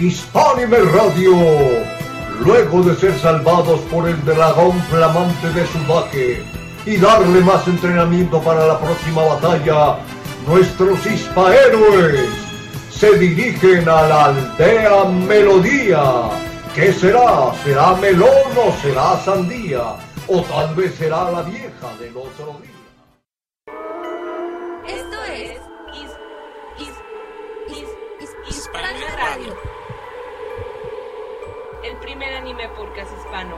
Hispánime Radio. Luego de ser salvados por el dragón flamante de Sudaque y darle más entrenamiento para la próxima batalla, nuestros hispahéroes se dirigen a la aldea Melodía. ¿Qué será? ¿Será melón o será sandía? O tal vez será la vieja del otro día. Anime podcast hispano.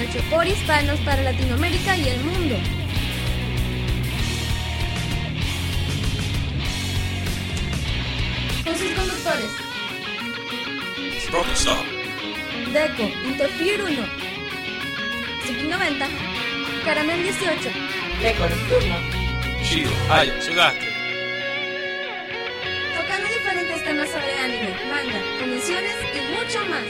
Hecho por hispanos para Latinoamérica y el mundo. Con sus conductores. Rockstar. Deco, Interfere 1. Suki 90. Caramel 18. Deco Nocturno. Shiro. Aya. Sudake. Diferentes temas sobre anime, manga, convenciones y mucho más.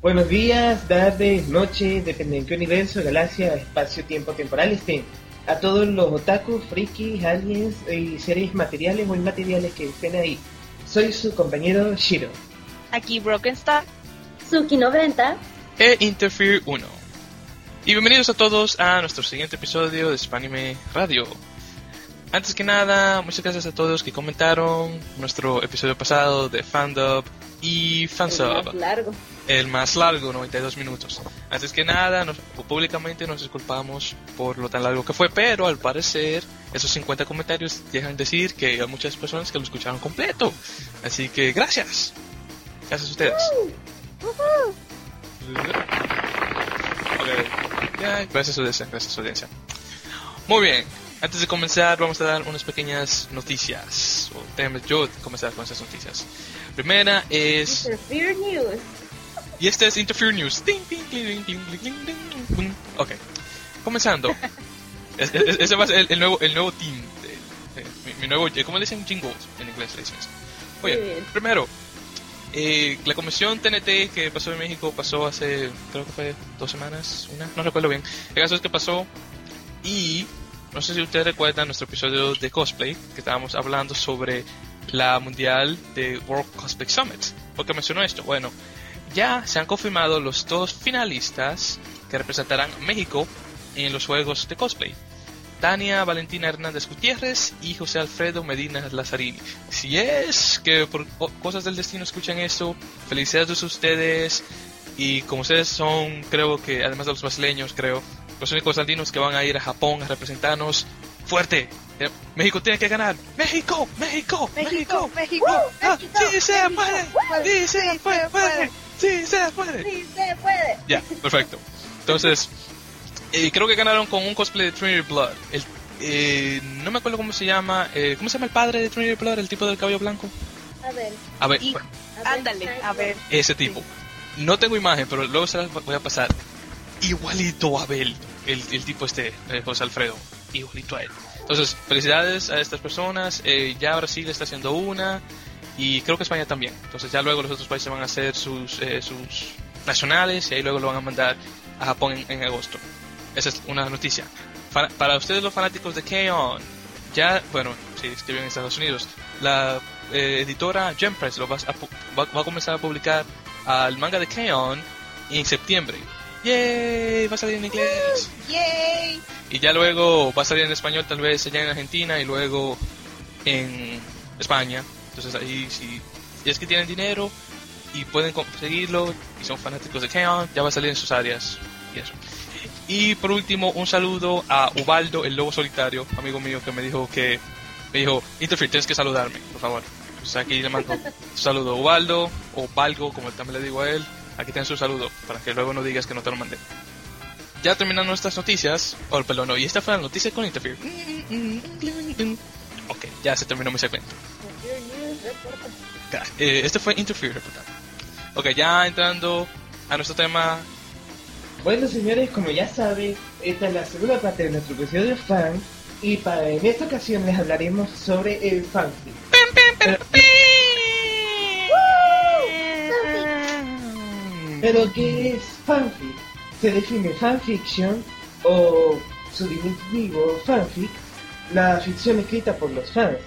Buenos días, tardes, noches, depende en qué universo, galaxia, espacio, tiempo, temporal estén. A todos los otakus, frikis, aliens y seres materiales o inmateriales que estén ahí. Soy su compañero Shiro. Aquí Broken Star. Suki 90. E Interfere 1. Y bienvenidos a todos a nuestro siguiente episodio de Spanime Radio. Antes que nada, muchas gracias a todos que comentaron nuestro episodio pasado de Fandub y Fansub. largo. el más largo, 92 minutos. Antes que nada, nos- públicamente nos disculpamos por lo tan largo que fue, pero al parecer esos 50 comentarios dejan decir que hay muchas personas que lo escucharon completo. Así que gracias. Gracias a ustedes. Ya, gracias a audiencia, gracias a audiencia. Muy bien. Antes de comenzar, vamos a dar unas pequeñas noticias. O tenemos yo comenzar con esas noticias. Primera es. Interfere News. Y esta es Interfere News. Ok. Comenzando. es, es, ese va a ser el, el nuevo, el nuevo team. De, eh, mi, mi, nuevo. Eh, ¿Cómo le dicen jingles en inglés? Le dicen eso. Oye, primero. Eh, la comisión TNT que pasó en México pasó hace, creo que fue dos semanas, una, no recuerdo bien. El caso es que pasó y no sé si ustedes recuerdan nuestro episodio de cosplay que estábamos hablando sobre la mundial de World Cosplay Summit. ¿Por qué mencionó esto? Bueno, ya se han confirmado los dos finalistas que representarán México en los Juegos de Cosplay. Tania Valentina Hernández Gutiérrez y José Alfredo Medina Lazzarini. Si es que por co- cosas del destino escuchan esto, felicidades a ustedes. Y como ustedes son, creo que además de los brasileños, creo, los únicos andinos que van a ir a Japón a representarnos, fuerte. Eh, México tiene que ganar. México, México, México, México, Ah, México, sí se puede, sí se puede, puede. sí se puede. Sí, se puede. Ya, perfecto. Entonces, eh, creo que ganaron con un cosplay de Trinity Blood. El, eh, no me acuerdo cómo se llama. eh, ¿Cómo se llama el padre de Trinity Blood? El tipo del cabello blanco. A ver. A ver, Y- Ándale, a ver. ese tipo. No tengo imagen, pero luego se las voy a pasar. Igualito a Abel, el, el tipo este, eh, José Alfredo. Igualito a él. Entonces, felicidades a estas personas. Eh, ya Brasil está haciendo una. Y creo que España también. Entonces ya luego los otros países van a hacer sus, eh, sus nacionales y ahí luego lo van a mandar a Japón en, en agosto. Esa es una noticia. Fa- para ustedes los fanáticos de K-On! ya, bueno, si es que viven en Estados Unidos, la eh, editora Jump Press lo va a, va, va a comenzar a publicar al manga de K-On! en septiembre. ¡Yay! Va a salir en inglés. ¡Yay! Y ya luego va a salir en español tal vez allá en Argentina y luego en España. Entonces ahí si, si es que tienen dinero y pueden conseguirlo y son fanáticos de Keon, ya va a salir en sus áreas y eso. Y por último, un saludo a Ubaldo, el lobo solitario, amigo mío que me dijo que me dijo, Interfere, tienes que saludarme, por favor. Pues aquí le mando un saludo a Ubaldo, o Valgo, como también le digo a él. Aquí tienes su saludo, para que luego no digas que no te lo mandé. Ya terminando nuestras noticias, oh, perdón, no, y esta fue la noticia con Interfere. Ok, ya se terminó mi segmento. Eh, este fue Interfere reportando. Ok, ya entrando a nuestro tema. Bueno, señores, como ya saben, esta es la segunda parte de nuestro episodio fan. Y para en esta ocasión les hablaremos sobre el fanfic. Pero, ¿qué es fanfic? Se define fanfiction o su diminutivo fanfic, la ficción escrita por los fans.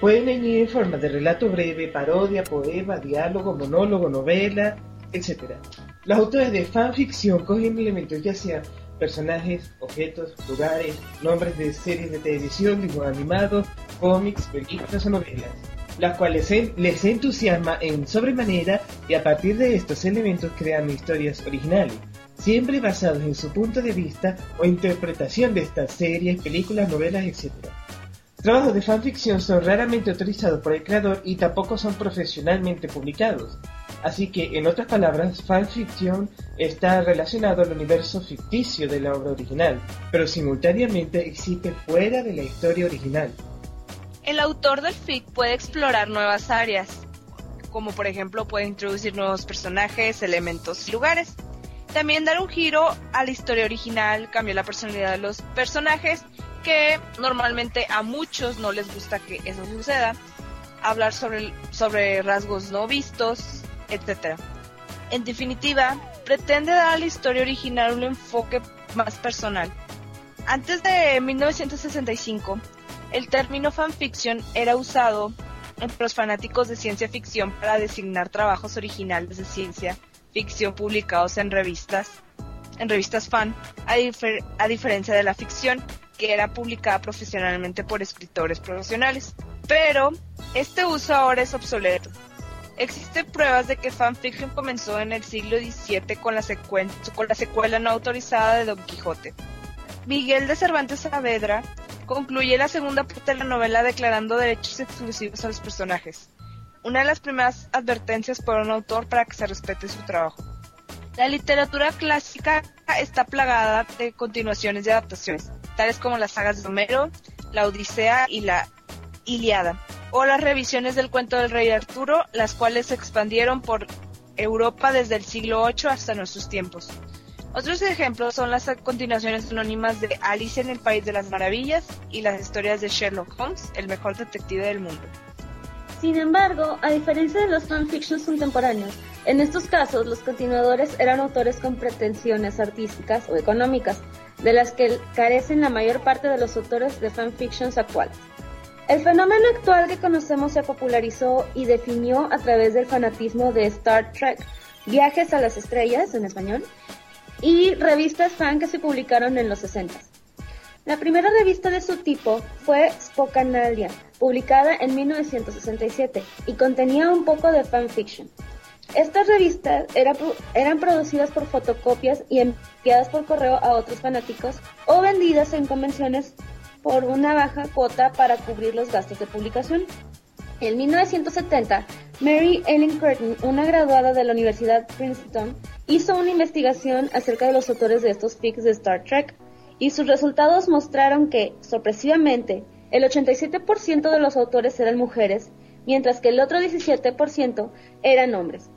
Pueden venir en forma de relato breve, parodia, poema, diálogo, monólogo, novela, etc. Los autores de fanficción cogen elementos ya sean personajes, objetos, lugares, nombres de series de televisión, dibujos animados, cómics, películas o novelas, las cuales les entusiasma en sobremanera y a partir de estos elementos crean historias originales, siempre basados en su punto de vista o interpretación de estas series, películas, novelas, etc. Trabajos de fanficción son raramente autorizados por el creador y tampoco son profesionalmente publicados. Así que, en otras palabras, fanfiction está relacionado al universo ficticio de la obra original, pero simultáneamente existe fuera de la historia original. El autor del fic puede explorar nuevas áreas, como por ejemplo puede introducir nuevos personajes, elementos y lugares. También dar un giro a la historia original, cambiar la personalidad de los personajes, que normalmente a muchos no les gusta que eso suceda. Hablar sobre, sobre rasgos no vistos, etc. En definitiva, pretende dar a la historia original un enfoque más personal. Antes de 1965, el término fanfiction era usado entre los fanáticos de ciencia ficción para designar trabajos originales de ciencia ficción publicados en revistas, en revistas fan, a, difer- a diferencia de la ficción, que era publicada profesionalmente por escritores profesionales. Pero este uso ahora es obsoleto. Existen pruebas de que fanfiction comenzó en el siglo XVII con la secuela no autorizada de Don Quijote. Miguel de Cervantes Saavedra concluye la segunda parte de la novela declarando derechos exclusivos a los personajes. Una de las primeras advertencias por un autor para que se respete su trabajo. La literatura clásica está plagada de continuaciones y adaptaciones, tales como las sagas de Homero, la Odisea y la Iliada, o las revisiones del cuento del rey Arturo, las cuales se expandieron por Europa desde el siglo VIII hasta nuestros tiempos. Otros ejemplos son las continuaciones anónimas de Alice en el País de las Maravillas y las historias de Sherlock Holmes, el mejor detective del mundo. Sin embargo, a diferencia de los fanfictions contemporáneos, en estos casos los continuadores eran autores con pretensiones artísticas o económicas, de las que carecen la mayor parte de los autores de fanfictions actuales. El fenómeno actual que conocemos se popularizó y definió a través del fanatismo de Star Trek, Viajes a las Estrellas en español, y revistas fan que se publicaron en los 60. La primera revista de su tipo fue Spokanalia, publicada en 1967, y contenía un poco de fanfiction. Estas revistas eran producidas por fotocopias y enviadas por correo a otros fanáticos o vendidas en convenciones por una baja cuota para cubrir los gastos de publicación. En 1970, Mary Ellen Curtin, una graduada de la Universidad Princeton, hizo una investigación acerca de los autores de estos fics de Star Trek y sus resultados mostraron que, sorpresivamente, el 87% de los autores eran mujeres, mientras que el otro 17% eran hombres.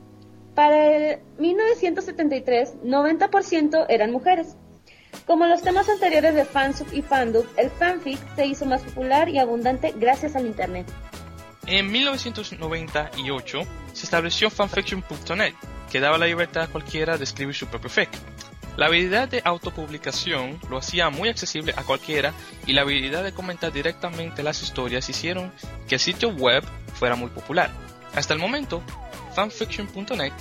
Para el 1973, 90% eran mujeres. Como los temas anteriores de fansub y fandub, el fanfic se hizo más popular y abundante gracias al Internet. En 1998 se estableció fanfiction.net, que daba la libertad a cualquiera de escribir su propio fic. La habilidad de autopublicación lo hacía muy accesible a cualquiera y la habilidad de comentar directamente las historias hicieron que el sitio web fuera muy popular. Hasta el momento, fanfiction.net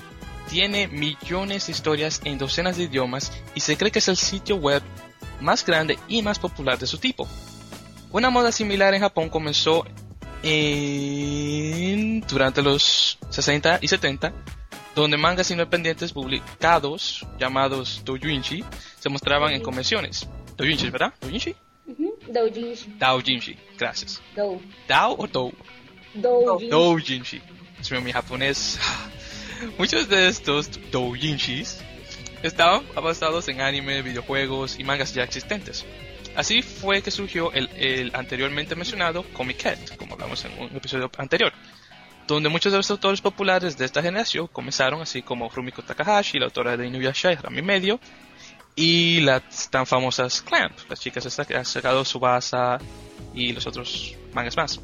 tiene millones de historias en docenas de idiomas y se cree que es el sitio web más grande y más popular de su tipo. Una moda similar en Japón comenzó en- durante los 60 y 70, donde mangas independientes publicados llamados doujinshi se mostraban en convenciones. Doujinshi, ¿verdad? Doujinshi? Doujinshi. Doujinshi, gracias. Dou. Dao o dou? Doujinshi. Mío, mi japonés. Muchos de estos doujinshis estaban basados en anime, videojuegos y mangas ya existentes. Así fue que surgió el, el anteriormente mencionado Comic Cat, como hablamos en un episodio anterior, donde muchos de los autores populares de esta generación comenzaron, así como Rumiko Takahashi, la autora de Inuyasha y Rami Medio, y las tan famosas Clamp, las chicas estas que han sacado Subasa y los otros mangas más.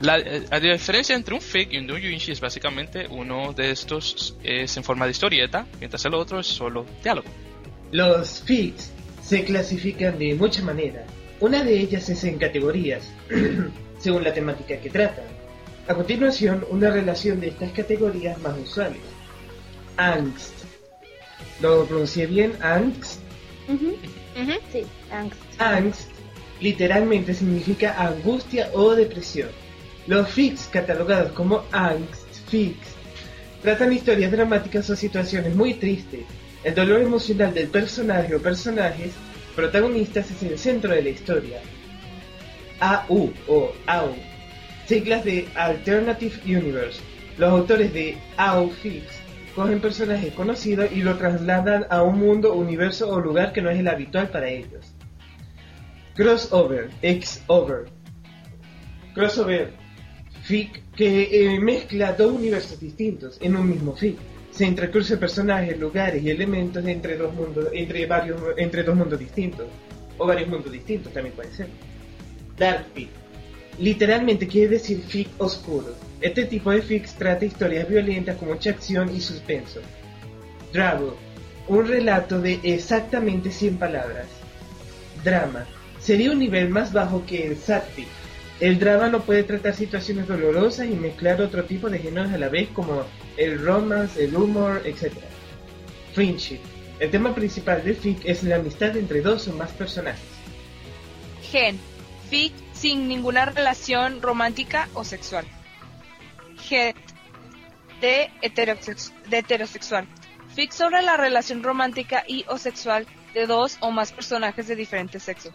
La, eh, la diferencia entre un fic y un doujinshi es básicamente uno de estos es en forma de historieta, mientras el otro es solo diálogo. Los fics se clasifican de muchas maneras. Una de ellas es en categorías, según la temática que tratan. A continuación, una relación de estas categorías más usuales. Angst. ¿Lo pronuncié bien? Angst. Sí, angst. Angst literalmente significa angustia o depresión. Los fics catalogados como angst fics tratan historias dramáticas o situaciones muy tristes. El dolor emocional del personaje o personajes protagonistas es el centro de la historia. AU o AU, siglas de Alternative Universe. Los autores de AU Fics cogen personajes conocidos y lo trasladan a un mundo, universo o lugar que no es el habitual para ellos. Crossover, X-Over. Crossover, fic que eh, mezcla dos universos distintos en un mismo fic. Se entrecruce personajes, lugares y elementos entre dos mundos, entre varios, entre dos mundos distintos. O varios mundos distintos también puede ser. Dark fic. Literalmente quiere decir fic oscuro. Este tipo de fics trata historias violentas con mucha acción y suspenso. Drabble. Un relato de exactamente 100 palabras. Drama. Sería un nivel más bajo que el sadfic. El drama no puede tratar situaciones dolorosas y mezclar otro tipo de géneros a la vez como el romance, el humor, etc. Friendship. El tema principal del fic es la amistad entre dos o más personajes. Gen. Fic sin ninguna relación romántica o sexual. Het. De, heterosex- de heterosexual. Fic sobre la relación romántica y o sexual de dos o más personajes de diferente sexo.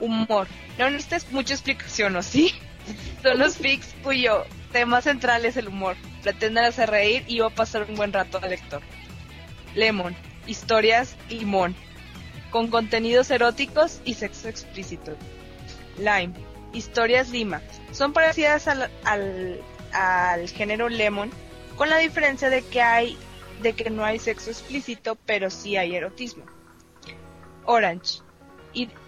Humor. No necesitas mucha explicación, ¿o sí? Son los fics cuyo tema central es el humor. Pretenden hacer reír y va a pasar un buen rato al lector. Lemon. Historias limón. Con contenidos eróticos y sexo explícito. Lime. Historias Lima. Son parecidas al, al, al género Lemon, con la diferencia de que hay de que no hay sexo explícito, pero sí hay erotismo. Orange.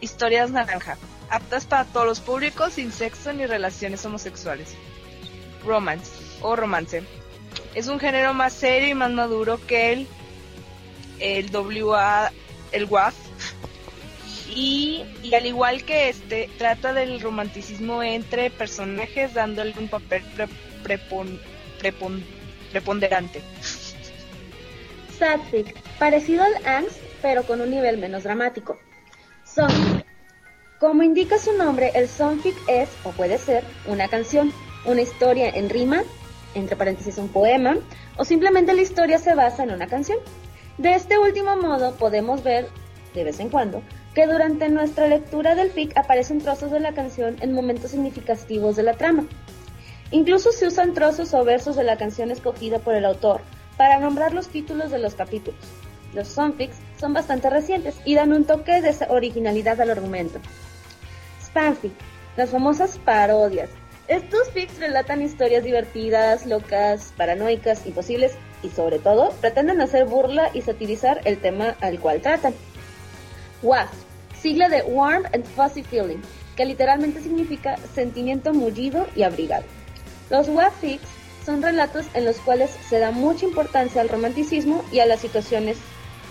Historias naranja. Aptas para todos los públicos sin sexo ni relaciones homosexuales. Romance o romance. Es un género más serio y más maduro que el el WA el WAF y, y al igual que este, trata del romanticismo entre personajes dándole un papel pre- prepon- prepon- preponderante. Sadfic, parecido al angst, pero con un nivel menos dramático. Como indica su nombre, el songfic es, o puede ser, una canción, una historia en rima, entre paréntesis un poema, o simplemente la historia se basa en una canción. De este último modo podemos ver, de vez en cuando, que durante nuestra lectura del fic aparecen trozos de la canción en momentos significativos de la trama. Incluso se usan trozos o versos de la canción escogida por el autor para nombrar los títulos de los capítulos. Los sonfics son bastante recientes y dan un toque de originalidad al argumento. Spamfic, las famosas parodias. Estos fics relatan historias divertidas, locas, paranoicas, imposibles y sobre todo pretenden hacer burla y satirizar el tema al cual tratan. WAF, sigla de Warm and Fuzzy Feeling, que literalmente significa sentimiento mullido y abrigado. Los WAF fics son relatos en los cuales se da mucha importancia al romanticismo y a las situaciones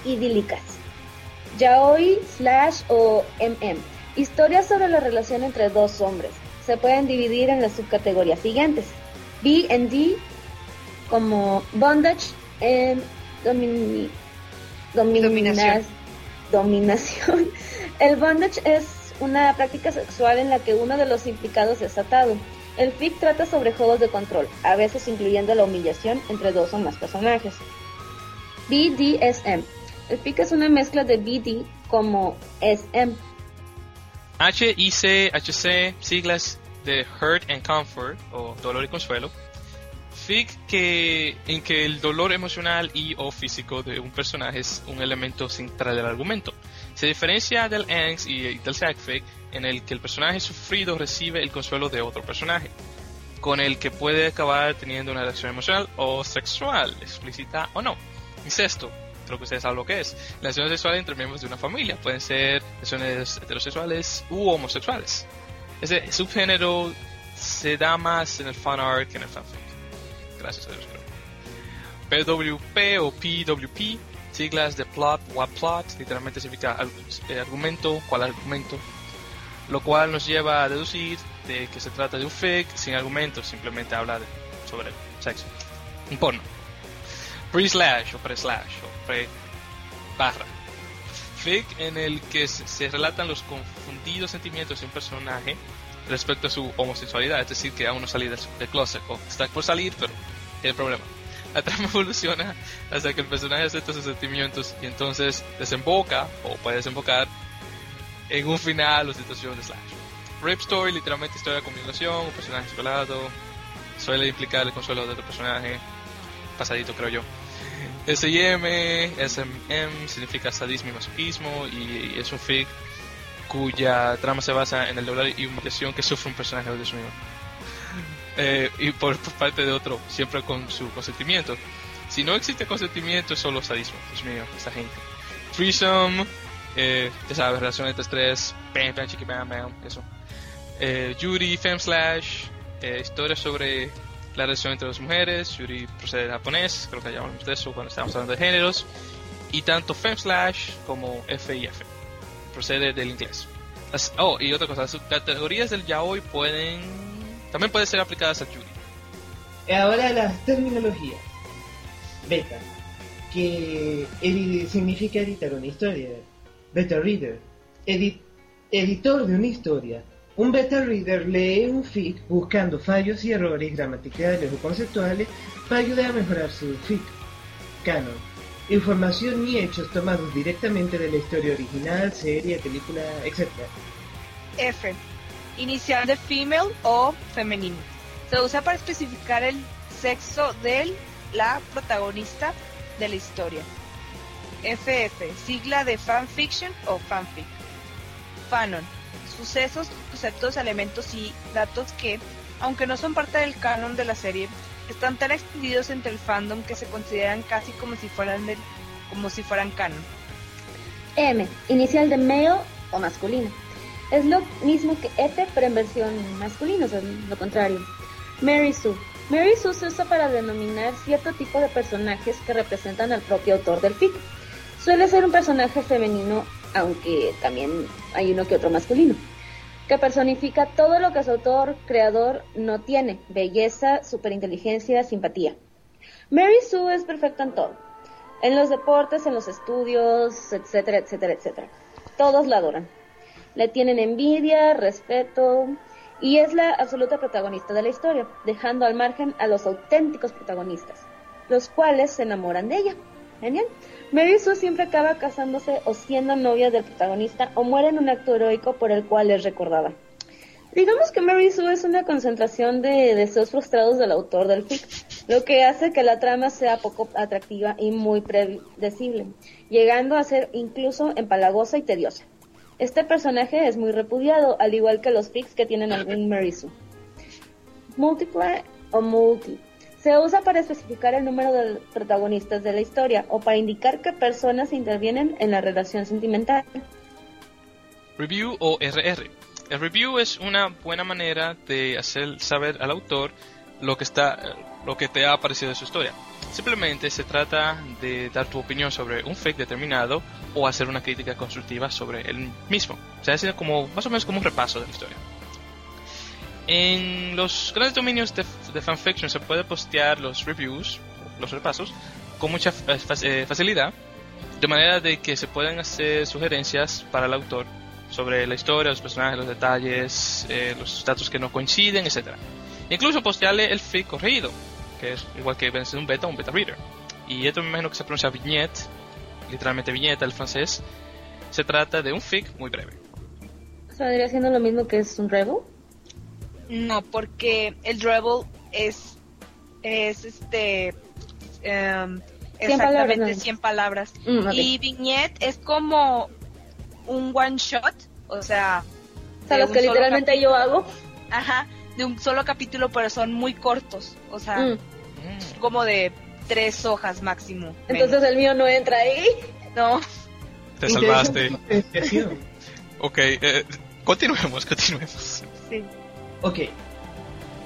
idílicas. Yaoi slash o MM, historias sobre la relación entre dos hombres. Se pueden dividir en las subcategorías siguientes. B and D como bondage and domini- domina- Dominación. dominación. El bondage es una práctica sexual en la que uno de los implicados es atado. El fic trata sobre juegos de control, a veces incluyendo la humillación entre dos o más personajes. BDSM. El fic es una mezcla de BD como SM. HIC, siglas de Hurt and Comfort, o Dolor y Consuelo. Fic que, en que el dolor emocional y o físico de un personaje es un elemento central del argumento. Se diferencia del angst y del sadfic en el que el personaje sufrido recibe el consuelo de otro personaje, con el que puede acabar teniendo una reacción emocional o sexual, explícita o no. Incesto, creo que ustedes saben lo que es. Relaciones sexuales entre miembros de una familia. Pueden ser relaciones heterosexuales u homosexuales. Ese subgénero se da más en el fan art que en el fanfic. Gracias a Dios, creo. PWP o PWP, siglas de plot, what plot, literalmente significa eh, argumento, cuál argumento, lo cual nos lleva a deducir de que se trata de un fic sin argumento, simplemente habla de- sobre sexo, un porno. Pre-slash o pre-slash o pre-barra. Fic en el que se, relatan los confundidos sentimientos de un personaje respecto a su homosexualidad, es decir, que aún no salí del, closet o está por salir, pero tiene problema. La trama evoluciona hasta que el personaje acepta sus sentimientos y entonces desemboca o puede desembocar en un final o situación de slash. Rape Story, literalmente historia de combinación, un personaje violado, suele implicar el consuelo de otro personaje, pasadito creo yo. S&M, SMM significa sadismo y masoquismo y es un fic cuya trama se basa en el dolor y humillación que sufre un personaje de su mismo. Eh, y por, parte de otro, siempre con su consentimiento. Si no existe consentimiento, es solo sadismo. Dios mío, esta gente. Threesome, eh, ya sabes, relación entre tres, bam, bam, chiqui, bam, bam, eso. Eh, Yuri, Fem Slash, eh, historia sobre la relación entre dos mujeres. Yuri procede de japonés, creo que ya hablamos de eso cuando estábamos hablando de géneros. Y tanto Fem Slash como F y F procede del inglés. Las- oh, y otra cosa, las categorías del yaoi pueden también pueden ser aplicadas a Yuri. Ahora las terminologías. Beta, que edi- significa editar una historia. Beta reader, edi- editor de una historia. Un beta reader lee un fic buscando fallos y errores gramaticales o conceptuales para ayudar a mejorar su fic. Canon, información y hechos tomados directamente de la historia original, serie, película, etc. F. Inicial de female o femenino. Se usa para especificar el sexo de la protagonista de la historia. FF. Sigla de fanfiction o fanfic. Fanon. Sucesos, conceptos, elementos y datos que, aunque no son parte del canon de la serie, están tan extendidos entre el fandom que se consideran casi como si fueran como si fueran canon. M, inicial de male o masculino. Es lo mismo que F, pero en versión masculino, o sea, lo contrario. Mary Sue. Mary Sue se usa para denominar cierto tipo de personajes que representan al propio autor del fic. Suele ser un personaje femenino, aunque también hay uno que otro masculino, que personifica todo lo que su autor, creador, no tiene. Belleza, superinteligencia, simpatía. Mary Sue es perfecta en todo. En los deportes, en los estudios, etcétera, etcétera, etcétera. Todos la adoran. Le tienen envidia, respeto y es la absoluta protagonista de la historia, dejando al margen a los auténticos protagonistas, los cuales se enamoran de ella. Genial. Mary Sue siempre acaba casándose o siendo novia del protagonista o muere en un acto heroico por el cual es recordada. Digamos que Mary Sue es una concentración de deseos frustrados del autor del fic, lo que hace que la trama sea poco atractiva y muy predecible, llegando a ser incluso empalagosa y tediosa. Este personaje es muy repudiado, al igual que los fics que tienen algún Mary Sue. Multiply o multi. Se usa para especificar el número de protagonistas de la historia o para indicar qué personas intervienen en la relación sentimental. Review o RR. El review es una buena manera de hacer saber al autor lo que está lo que te ha parecido de su historia. Simplemente se trata de dar tu opinión sobre un fic determinado o hacer una crítica constructiva sobre el mismo. O sea, es como más o menos como un repaso de la historia. En los grandes dominios de, de fanfiction se puede postear los reviews, los repasos, con mucha eh, eh, facilidad, de manera de que se pueden hacer sugerencias para el autor sobre la historia, los personajes, los detalles, eh, los datos que no coinciden, etc. Incluso postearle el fic corregido, que es igual que viene un beta un beta reader. Y esto me imagino que se pronuncia vignette, literalmente viñeta del francés. Se trata de un fic muy breve. Vendría siendo lo mismo que es un rebel. No, porque el Rebel es, es este, em, Cien palabras, exactamente ¿no? 100 palabras. Mm. Y Vignette es como un one shot, o sea, O sea, de los un que solo literalmente yo hago. ajá, de un solo capítulo, pero son muy cortos, o sea, Mm. Como de tres hojas máximo. Entonces el mío no entra ahí. no, Te salvaste. Ok, eh, continuemos, continuemos. sí. Ok.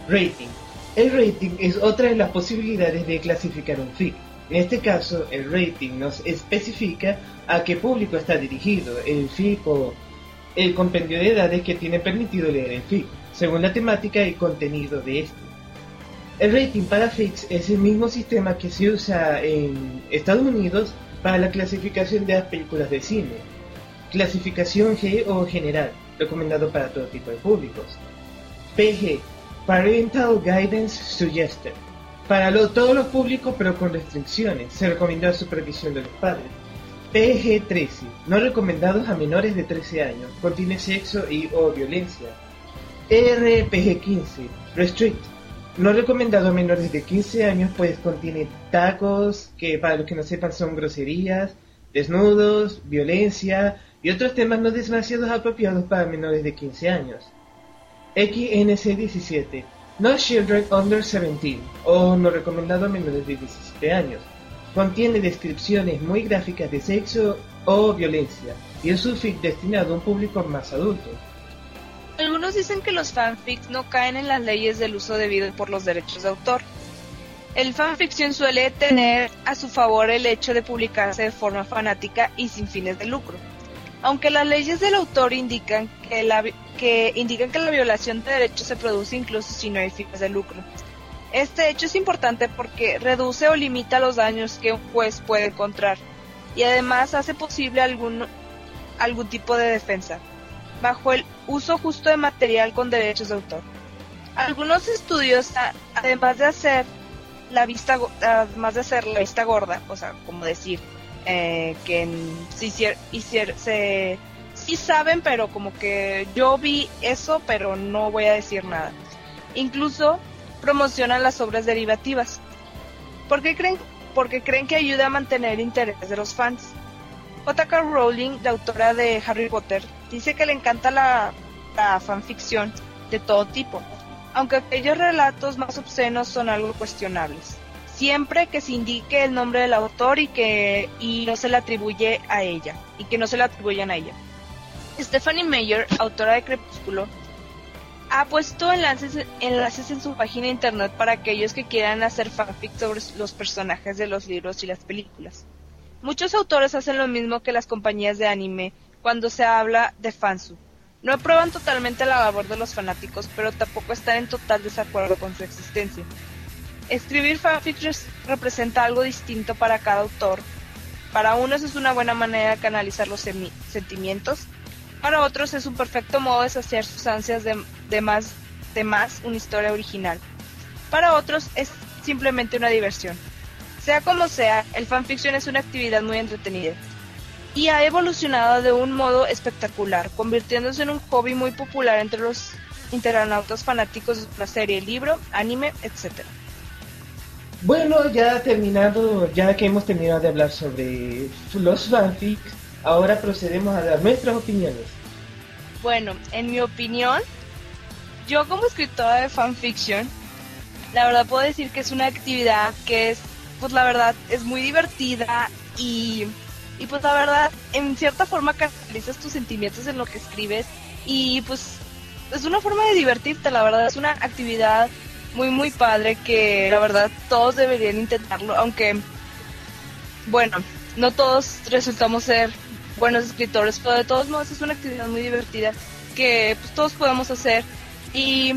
Rating. El rating es otra de las posibilidades de clasificar un fic. En este caso, el rating nos especifica a qué público está dirigido el FIC o el compendio de edades que tiene permitido leer el FIC, según la temática y contenido de este. El rating para FICS es el mismo sistema que se usa en Estados Unidos para la clasificación de las películas de cine. Clasificación G o general, recomendado para todo tipo de públicos. PG, Parental Guidance Suggested, para lo- todos los públicos pero con restricciones, se recomienda supervisión de los padres. PG-13, no recomendados a menores de 13 años, contiene sexo y o violencia. RPG-15, Restrict, no recomendado a menores de 15 años, pues contiene tacos, que para los que no sepan son groserías, desnudos, violencia y otros temas no demasiado apropiados para menores de 15 años. XNC17, No Children Under 17, o no recomendado a menores de 17 años. Contiene descripciones muy gráficas de sexo o violencia, y es un fic destinado a un público más adulto. Algunos dicen que los fanfics no caen en las leyes del uso debido por los derechos de autor. El fanfiction suele tener a su favor el hecho de publicarse de forma fanática y sin fines de lucro. Aunque las leyes del autor indican que la, que indican que la violación de derechos se produce incluso si no hay fines de lucro. Este hecho es importante porque reduce o limita los daños que un juez puede encontrar y además hace posible algún, algún tipo de defensa bajo el uso justo de material con derechos de autor. Algunos estudios, además de hacer la vista, además de hacer la vista gorda, o sea, como decir eh, que cier- hicier- se, sí saben, pero como que yo vi eso, pero no voy a decir nada. Incluso promocionan las obras derivativas. ¿Por qué creen? Porque creen que ayuda a mantener el interés de los fans. J.K. Rowling, la autora de Harry Potter, dice que le encanta la, la fanficción de todo tipo, aunque aquellos relatos más obscenos son algo cuestionables. Siempre que se indique el nombre del autor y que y no se le atribuye a ella, y que no se le atribuyan a ella. Stephanie Meyer, autora de Crepúsculo, ha puesto enlaces, en su página internet para aquellos que quieran hacer fanfic sobre los personajes de los libros y las películas. Muchos autores hacen lo mismo que las compañías de anime cuando se habla de fansub. No aprueban totalmente la labor de los fanáticos, pero tampoco están en total desacuerdo con su existencia. Escribir fanfic res- representa algo distinto para cada autor. Para unos es una buena manera de canalizar los sentimientos, para otros es un perfecto modo de saciar sus ansias de, de más, de más una historia original. Para otros es simplemente una diversión. Sea como sea, el fanfiction es una actividad muy entretenida y ha evolucionado de un modo espectacular, convirtiéndose en un hobby muy popular entre los internautas fanáticos de una serie, libro, anime, etc. Bueno, ya terminado, ya que hemos terminado de hablar sobre los fanfics, ahora procedemos a dar nuestras opiniones. Bueno, en mi opinión, yo como escritora de fanfiction, la verdad puedo decir que es una actividad que es, pues la verdad, es muy divertida y, y pues la verdad, en cierta forma canalizas tus sentimientos en lo que escribes y pues es una forma de divertirte, la verdad, es una actividad muy muy padre que la verdad todos deberían intentarlo, aunque bueno, no todos resultamos ser buenos escritores, pero de todos modos es una actividad muy divertida que pues, todos podemos hacer y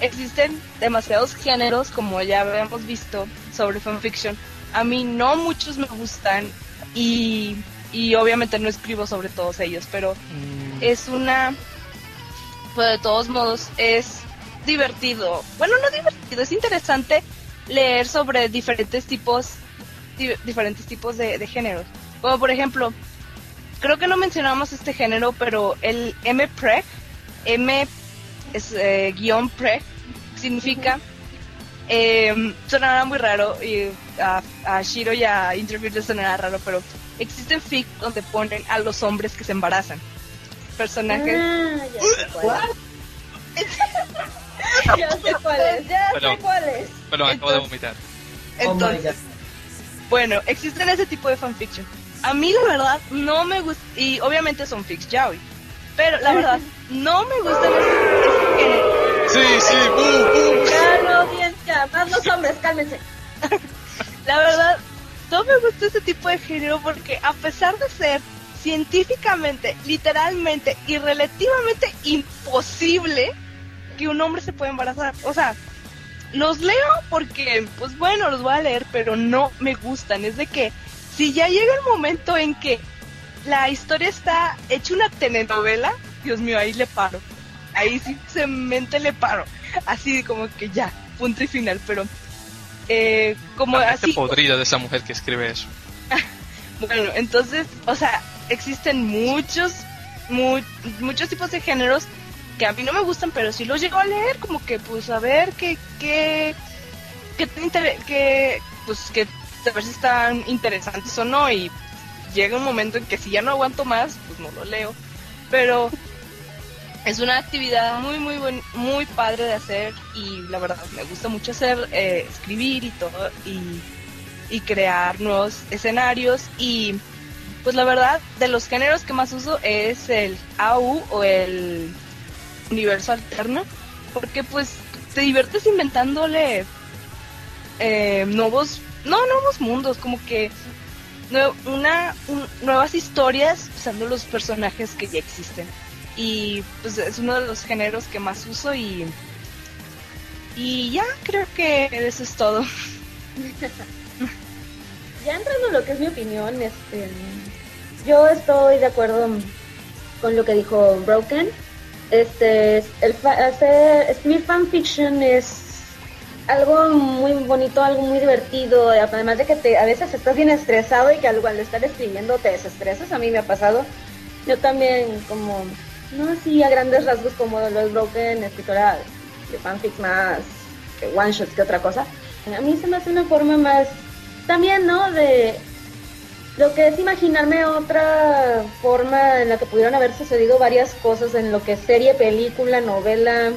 existen demasiados géneros como ya habíamos visto sobre fanfiction. A mí no muchos me gustan y, y obviamente no escribo sobre todos ellos, pero es una, pues de todos modos es divertido. Bueno, no divertido, es interesante leer sobre diferentes tipos, di- diferentes tipos de, de géneros. Como por ejemplo, creo que no mencionamos este género, pero el M-Preg, M es eh, guion Preg, significa, eh, sonará muy raro, y a, a Shiro y a Interview les sonará raro, pero existen fic donde ponen a los hombres que se embarazan. Personajes. Ah, ya sé cuál es. Ya sé cuál es, ya Perdón. sé cuál es. Perdón, acabo de Entonces- vomitar. Oh Entonces, bueno, existen ese tipo de fanfiction. A mí la verdad no me gusta, y obviamente son fics yaoi, pero la verdad no me gustan ese, ese. Sí, sí, bu. Ya, no, audiencia, más los hombres, cálmense. La verdad no me gusta ese tipo de género porque a pesar de ser científicamente, literalmente y relativamente imposible que un hombre se pueda embarazar. O sea, los leo porque, pues bueno, los voy a leer, pero no me gustan. Es de que si ya llega el momento en que la historia está hecha una telenovela, Dios mío, ahí le paro. Ahí sí se mente le paro. Así como que ya, punto y final, pero eh, como La así. podrida de esa mujer que escribe eso. Bueno, entonces, o sea, existen muchos, mu- muchos tipos de géneros que a mí no me gustan, pero sí los llego a leer, como que, pues, a ver qué, qué, qué, qué, pues, que a ver si están interesantes o no, y llega un momento en que si ya no aguanto más, pues no lo leo. Pero es una actividad muy, muy, buen, muy padre de hacer, y la verdad, me gusta mucho hacer, eh, escribir y todo, y y crear nuevos escenarios y pues la verdad de los géneros que más uso es el AU o el universo alterno porque pues te diviertes inventándole eh, nuevos no nuevos mundos como que una un- nuevas historias usando los personajes que ya existen y pues es uno de los géneros que más uso y y ya creo que eso es todo Ya entrando en lo que es mi opinión, este, yo estoy de acuerdo con lo que dijo Broken. Este, el hacer, escribir fanfiction es algo muy bonito, algo muy divertido, además de que te, a veces estás bien estresado y que al, al estar escribiendo te desestresas, a mí me ha pasado. Yo también como, no así a grandes rasgos como lo es Broken, escritora de fanfics más que one shots que otra cosa. A mí se me hace una forma más también, ¿no? De lo que es imaginarme otra forma en la que pudieron haber sucedido varias cosas en lo que es serie, película, novela,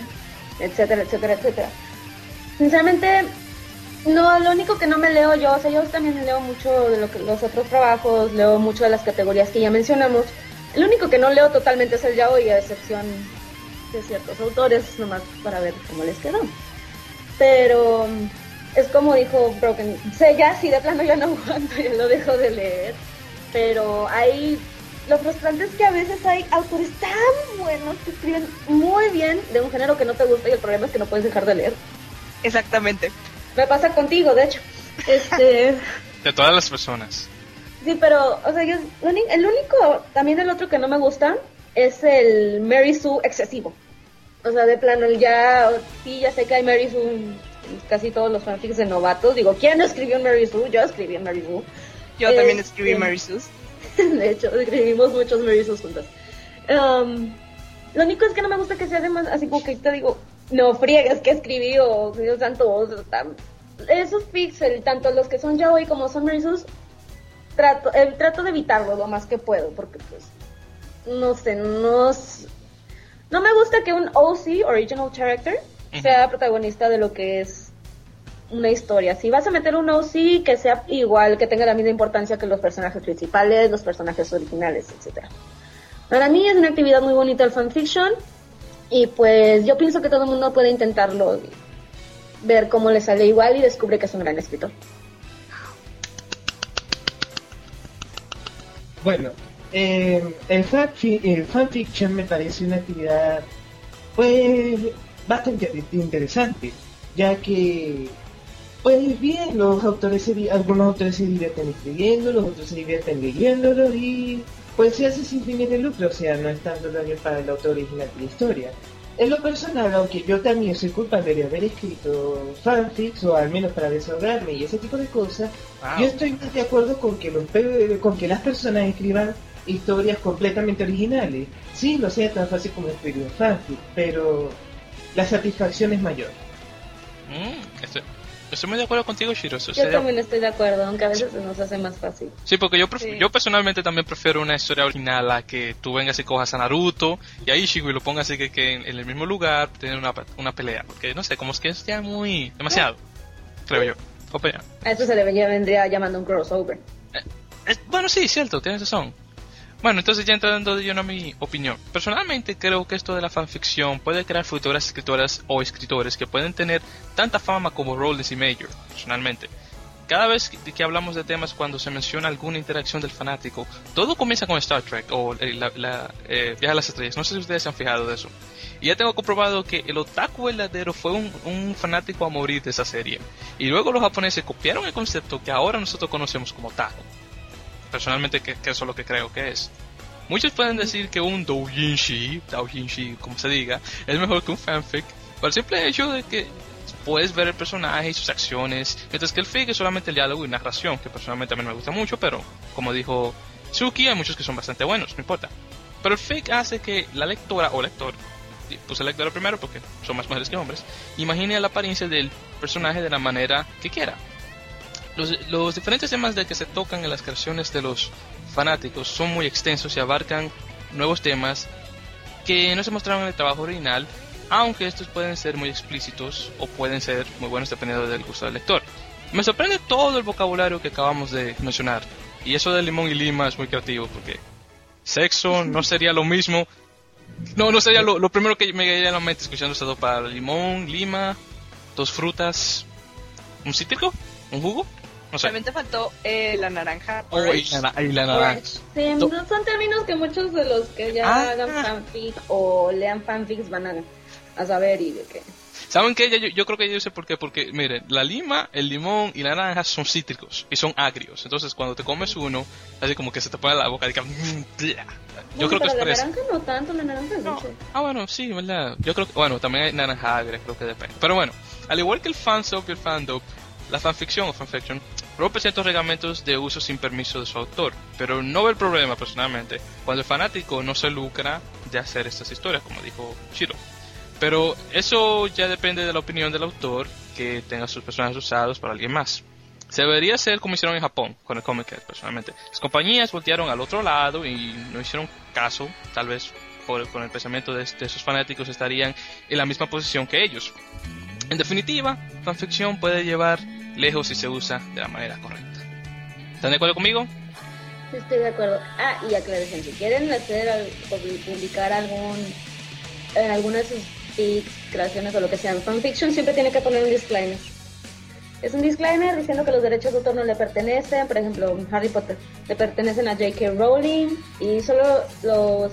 etcétera, etcétera, etcétera. Sinceramente, no, lo único que no me leo yo, o sea, yo también leo mucho de los otros trabajos, leo mucho de las categorías que ya mencionamos. El único que no leo totalmente es el yaoi, a excepción de ciertos autores, nomás para ver cómo les quedó. Pero es como dijo Broken, sé ya si de plano ya no aguanto, ya lo dejo de leer. Pero hay, lo frustrante es que a veces hay autores tan buenos que escriben muy bien de un género que no te gusta y el problema es que no puedes dejar de leer. Exactamente Me pasa contigo, de hecho. Este, De todas las personas. sí, pero, o sea, yo, el único, también el otro que no me gusta es el Mary Sue excesivo. O sea, de plano, el ya, sí, ya sé que hay Mary Sue en casi todos los fanfics de novatos. Digo, ¿quién no escribió en Mary Sue? Yo escribí en Mary Sue. yo también Este, escribí Mary Sus de hecho, escribimos muchos Mary Sues juntas. Um, lo único es que no me gusta que sea además así como que te digo, no friegues que escribí o Dios santo, tam- esos pixel, tanto los que son yaoi como son Mary Sues, trato, eh, trato de evitarlo lo más que puedo, porque pues, no sé, no, no me gusta que un OC, Original Character, sea protagonista de lo que es una historia. Si vas a meter un OC, que sea igual, que tenga la misma importancia que los personajes principales, los personajes originales, etcétera. Para mí es una actividad muy bonita el fanfiction y pues yo pienso que todo el mundo puede intentarlo, ver cómo le sale igual y descubre que es un gran escritor. Bueno, eh, el, fanfi- el fanfiction me parece una actividad pues bastante interesante, ya que pues bien, los autores se algunos autores se divierten escribiendo, los otros se divierten leyéndolo y pues se hace sin fines de lucro, o sea, no es tanto daño para el autor original de la historia. En lo personal, aunque yo también soy culpable de haber escrito fanfics, o al menos para desahogarme y ese tipo de cosas, Wow. yo estoy más de acuerdo con que, los, con que las personas escriban historias completamente originales. Sí, no sea tan fácil como escribir un fanfic, pero la satisfacción es mayor. Mm, estoy, estoy muy de acuerdo contigo, Shiro. Yo sea, también estoy de acuerdo, aunque a veces se nos hace más fácil. Sí, porque yo, Sí. yo personalmente también prefiero una historia original a que tú vengas y cojas a Naruto y a Ichigo y lo pongas así que, que en, en el mismo lugar tener una, una pelea. Porque no sé, como es que es ya muy. demasiado. Creo yo. Opina. A eso se le vendría, vendría llamando un crossover. Es- bueno, sí, cierto, tienes razón. Bueno, entonces ya entrando de lleno a mi opinión. Personalmente creo que esto de la fanficción puede crear futuras escritoras o escritores que pueden tener tanta fama como Rowling y Major, personalmente. cada vez que, hablamos de temas cuando se menciona alguna interacción del fanático, todo comienza con Star Trek o eh, la, la, eh, Viaje a las Estrellas. No sé si ustedes se han fijado de eso. Y ya tengo comprobado que el otaku verdadero fue un, un fanático a morir de esa serie. Y luego los japoneses copiaron el concepto que ahora nosotros conocemos como otaku. Personalmente, que, que eso es lo que creo que es. Muchos pueden decir que un doujinshi, doujinshi, como se diga, es mejor que un fanfic, por el simple hecho de que puedes ver el personaje y sus acciones, mientras que el fic es solamente el diálogo y narración, que personalmente a mí no me gusta mucho, pero como dijo Suki, hay muchos que son bastante buenos, no importa. Pero el fic hace que la lectora o lector, puse lectora primero porque son más mujeres que hombres, imagine la apariencia del personaje de la manera que quiera. Los, los diferentes temas de que se tocan en las creaciones de los fanáticos son muy extensos y abarcan nuevos temas que no se mostraron en el trabajo original, aunque estos pueden ser muy explícitos o pueden ser muy buenos dependiendo del gusto del lector. Me sorprende todo el vocabulario que acabamos de mencionar, y eso de limón y lima es muy creativo porque sexo no sería lo mismo. No, no sería lo, lo primero que me caería a la mente escuchando esto para limón, lima, dos frutas, un cítrico, un jugo, no sé. También te faltó eh, la naranja. Oh, y la, y la naranja. Sí, No. son términos que muchos de los que ya Ah. hagan fanfic o lean fanfics van a, a saber y de qué. ¿Saben qué? Yo, yo creo que yo sé por qué. Porque, miren, la lima, el limón y la naranja son cítricos y son agrios. Entonces, cuando te comes uno, así como que se te pone la boca. y que, mm. Yo creo Bueno, que es por la naranja no tanto, la naranja es No. dulce. Ah, bueno, sí, ¿verdad? Yo creo que, bueno, también hay naranja agria, creo que depende. Pero bueno, al igual que el fansub y el fandom, la fanfiction o fanfiction rompe ciertos reglamentos de uso sin permiso de su autor. Pero no ve el problema, personalmente, cuando el fanático no se lucra de hacer estas historias, como dijo Shiro. Pero eso ya depende de la opinión del autor que tenga sus personajes usados para alguien más. Se debería hacer como hicieron en Japón con el Comic personalmente. Las compañías voltearon al otro lado y no hicieron caso, tal vez por, con el pensamiento de, de esos fanáticos estarían en la misma posición que ellos. En definitiva, fanficción puede llevar lejos si se usa de la manera correcta. ¿Están de acuerdo conmigo? Sí, estoy de acuerdo. Ah, y aclaración, si quieren hacer publi- publicar algún en alguna de sus fics, creaciones o lo que sean fanfiction, siempre tiene que poner un disclaimer. Es un disclaimer diciendo que los derechos de autor no le pertenecen, por ejemplo, Harry Potter, le pertenecen a J.K. Rowling y solo los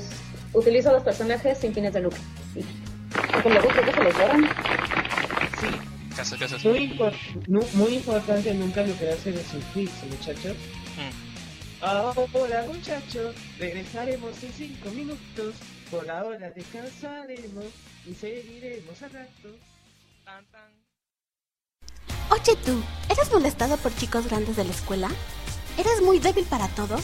utilizo los personajes sin fines de lucro. Y, con creo que se los borran. Sí, Casa, casa. muy, impor- muy importante nunca lucrarse de sus hits, muchachos. Mm. Ahora, muchachos, regresaremos en 5 minutos. Por ahora descansaremos y seguiremos al rato. Tan, tan. Oye tú, ¿eres molestado por chicos grandes de la escuela? ¿Eres muy débil para todo?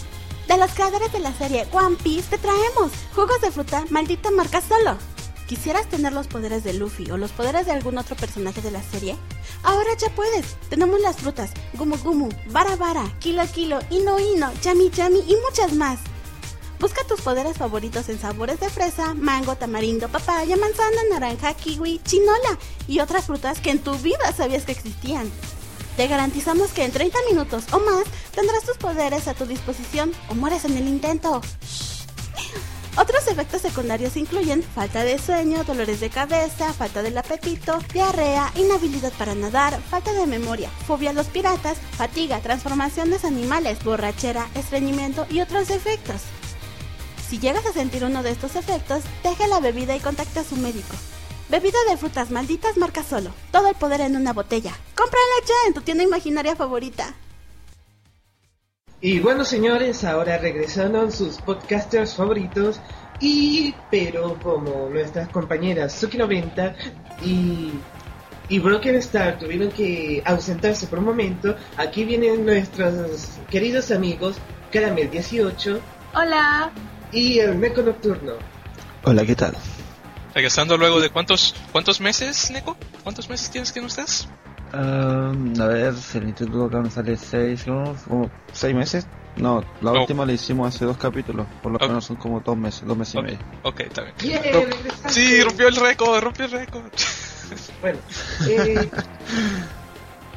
De los creadores de la serie One Piece te traemos jugos de fruta, maldita marca solo. ¿Quisieras tener los poderes de Luffy o los poderes de algún otro personaje de la serie? Ahora ya puedes. Tenemos las frutas Gumu Gumu, Bara Bara, Kilo Kilo, Ino Ino, Yami Yami y muchas más. Busca tus poderes favoritos en sabores de fresa, mango, tamarindo, papaya, manzana, naranja, kiwi, chinola y otras frutas que en tu vida sabías que existían. Te garantizamos que en 30 minutos o más tendrás tus poderes a tu disposición o mueres en el intento. Otros efectos secundarios incluyen falta de sueño, dolores de cabeza, falta del apetito, diarrea, inhabilidad para nadar, falta de memoria, fobia a los piratas, fatiga, transformaciones animales, borrachera, estreñimiento y otros efectos. Si llegas a sentir uno de estos efectos, deja la bebida y contacta a su médico. Bebida de frutas malditas marca solo. Todo el poder en una botella. Cómprala ya en tu tienda imaginaria favorita. Y bueno, señores, ahora regresaron sus podcasters favoritos. Y, pero como nuestras compañeras Suki90 y, y Broken Star tuvieron que ausentarse por un momento, aquí vienen nuestros queridos amigos Caramel18 Hola. y el Meco Nocturno. Hola, ¿qué tal? Regresando luego de cuántos cuántos meses, Neko? ¿Cuántos meses tienes que no estás? Ah, a ver, el instituto acá me sale seis, ¿no? como seis meses. No, la No. última la hicimos hace dos capítulos, por lo Ok. menos son como dos meses, dos meses y Ok, medio. ok, está bien. Sí, rompió el récord, rompió el récord. Bueno, eh,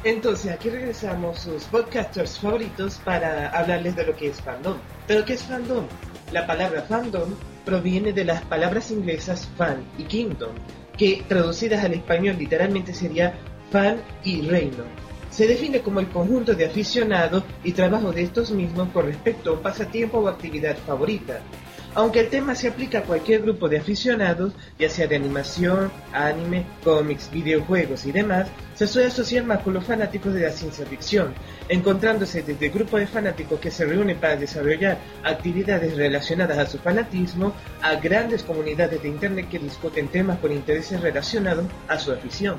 entonces aquí regresamos sus podcasters favoritos para hablarles de lo que es fandom. ¿Pero qué es fandom? La palabra fandom proviene de las palabras inglesas fan y kingdom, que traducidas al español literalmente sería fan y reino. se define como el conjunto de aficionados y trabajo de estos mismos con respecto a un pasatiempo o actividad favorita. Aunque el tema se aplica a cualquier grupo de aficionados, ya sea de animación, anime, cómics, videojuegos y demás, se suele asociar más con los fanáticos de la ciencia ficción, encontrándose desde grupos de fanáticos que se reúnen para desarrollar actividades relacionadas a su fanatismo, a grandes comunidades de Internet que discuten temas con intereses relacionados a su afición.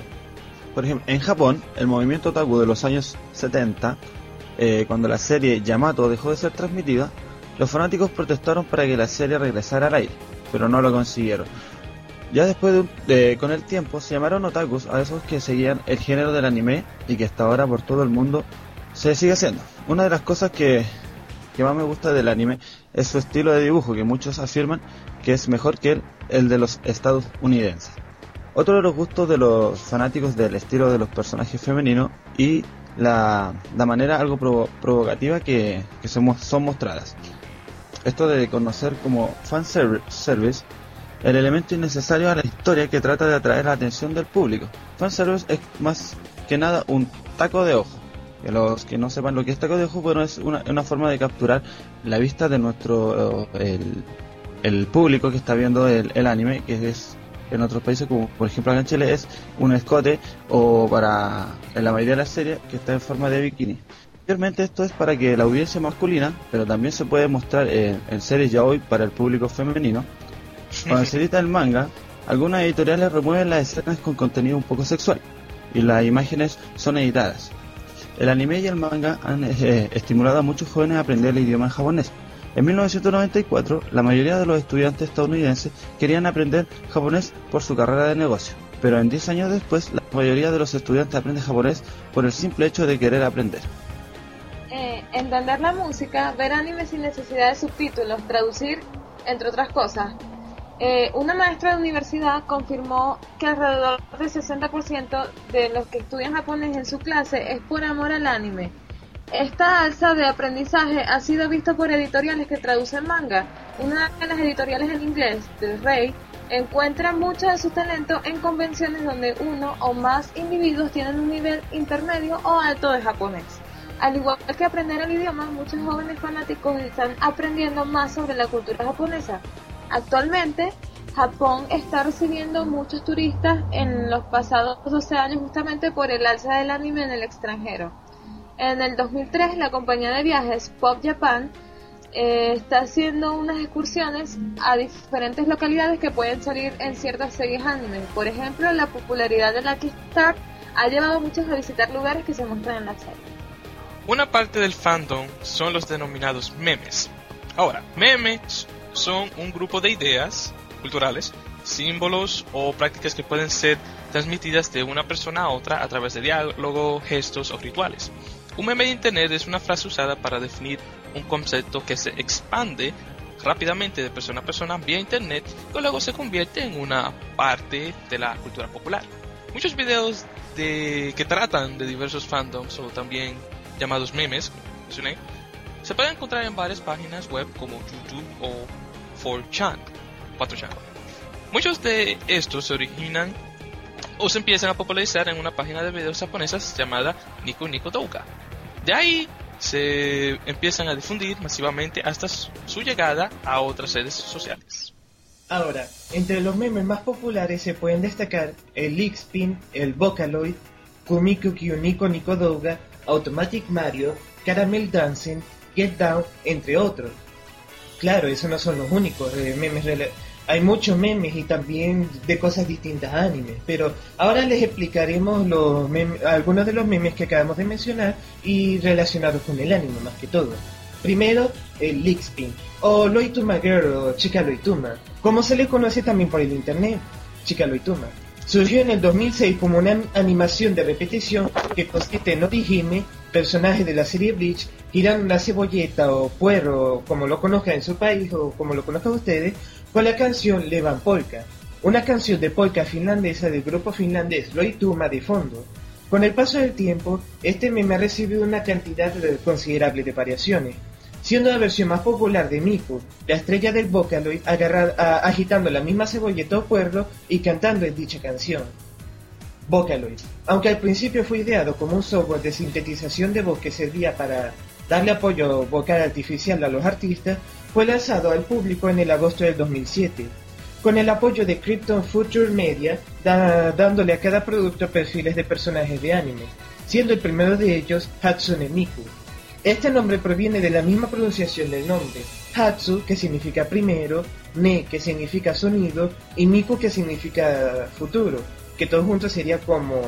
Por ejemplo, en Japón, el movimiento otaku de los años 70, eh, cuando la serie Yamato dejó de ser transmitida, los fanáticos protestaron para que la serie regresara al aire, pero no lo consiguieron. Ya después de, un- de- con el tiempo se llamaron otakus a esos que seguían el género del anime y que hasta ahora por todo el mundo se sigue haciendo. Una de las cosas que, que más me gusta del anime es su estilo de dibujo, que muchos afirman que es mejor que el, el de los estadounidenses. Otro de los gustos de los fanáticos del estilo de los personajes femeninos y la, la manera algo provo- provocativa que, que somos, son mostradas. Esto de conocer como fanservice el elemento innecesario a la historia que trata de atraer la atención del público. Fanservice es más que nada un taco de ojo. Que los que no sepan lo que es taco de ojo, bueno, es una, forma de capturar la vista de nuestro el, el público que está viendo el anime, que es en otros países, como por ejemplo acá en Chile, es un escote o para en la mayoría de las series que está en forma de bikini. Mayormente esto es para que la audiencia masculina, pero también se puede mostrar en, en series ya hoy para el público femenino. Cuando se edita el manga, algunas editoriales remueven las escenas con contenido un poco sexual y las imágenes son editadas. El anime y el manga han eh, estimulado a muchos jóvenes a aprender el idioma japonés. En 1994, la mayoría de los estudiantes estadounidenses querían aprender japonés por su carrera de negocio, pero en 10 años después, la mayoría de los estudiantes aprende japonés por el simple hecho de querer aprender. Eh, entender la música, ver anime sin necesidad de subtítulos, traducir, entre otras cosas. Eh, una maestra de universidad confirmó que alrededor del 60% de los que estudian japonés en su clase es por amor al anime. Esta alza de aprendizaje ha sido vista por editoriales que traducen manga. Una de las editoriales en inglés, del Rey, encuentra mucho de su talento en convenciones donde uno o más individuos tienen un nivel intermedio o alto de japonés. Al igual que aprender el idioma, muchos jóvenes fanáticos están aprendiendo más sobre la cultura japonesa. Actualmente, Japón está recibiendo muchos turistas en los pasados 12 años justamente por el alza del anime en el extranjero. En el 2003, la compañía de viajes Pop Japan eh, está haciendo unas excursiones a diferentes localidades que pueden salir en ciertas series anime. Por ejemplo, la popularidad de Lucky Star ha llevado a muchos a visitar lugares que se muestran en la serie. Una parte del fandom son los denominados memes. Ahora, memes son un grupo de ideas culturales, símbolos o prácticas que pueden ser transmitidas de una persona a otra a través de diálogo, gestos o rituales. Un meme de internet es una frase usada para definir un concepto que se expande rápidamente de persona a persona vía internet y luego se convierte en una parte de la cultura popular. Muchos videos de, que tratan de diversos fandoms o también llamados memes, mencioné, se pueden encontrar en varias páginas web como YouTube o 4chan. 4chan. Muchos de estos se originan o se empiezan a popularizar en una página de videos japonesas llamada Nico Nico Douga. De ahí se empiezan a difundir masivamente hasta su llegada a otras redes sociales. Ahora, entre los memes más populares se pueden destacar el Lickspin, el Vocaloid, Kumiko Kyu Nico Nico Douga, Automatic Mario, Caramel Dancing, Get Down, entre otros. Claro, esos no son los únicos eh, memes. rela- Hay muchos memes y también de cosas distintas a animes. Pero ahora les explicaremos los algunos de los memes que acabamos de mencionar y relacionados con el anime más que todo. Primero, el Lickspin, o Loituma Girl o Chica Loituma, como se le conoce también por el internet, Chica Loituma. Surgió en el 2006 como una animación de repetición que consiste en Orihime, personaje de la serie Bleach, girando una cebolleta o puerro, como lo conozcan en su país o como lo conozcan ustedes, con la canción Levan Polka, una canción de polka finlandesa del grupo finlandés Loituma de fondo. Con el paso del tiempo, este meme ha recibido una cantidad de- considerable de variaciones, siendo la versión más popular de Miku, la estrella del Vocaloid, agitando la misma cebolleta o puerro y cantando en dicha canción. Vocaloid. Aunque al principio fue ideado como un software de sintetización de voz que servía para darle apoyo vocal artificial a los artistas, fue lanzado al público en el agosto del 2007, con el apoyo de Krypton Future Media, dándole a cada producto perfiles de personajes de anime, siendo el primero de ellos Hatsune Miku. Este nombre proviene de la misma pronunciación del nombre, Hatsu, que significa primero, Ne, que significa sonido, y Miku, que significa futuro, que todo junto sería como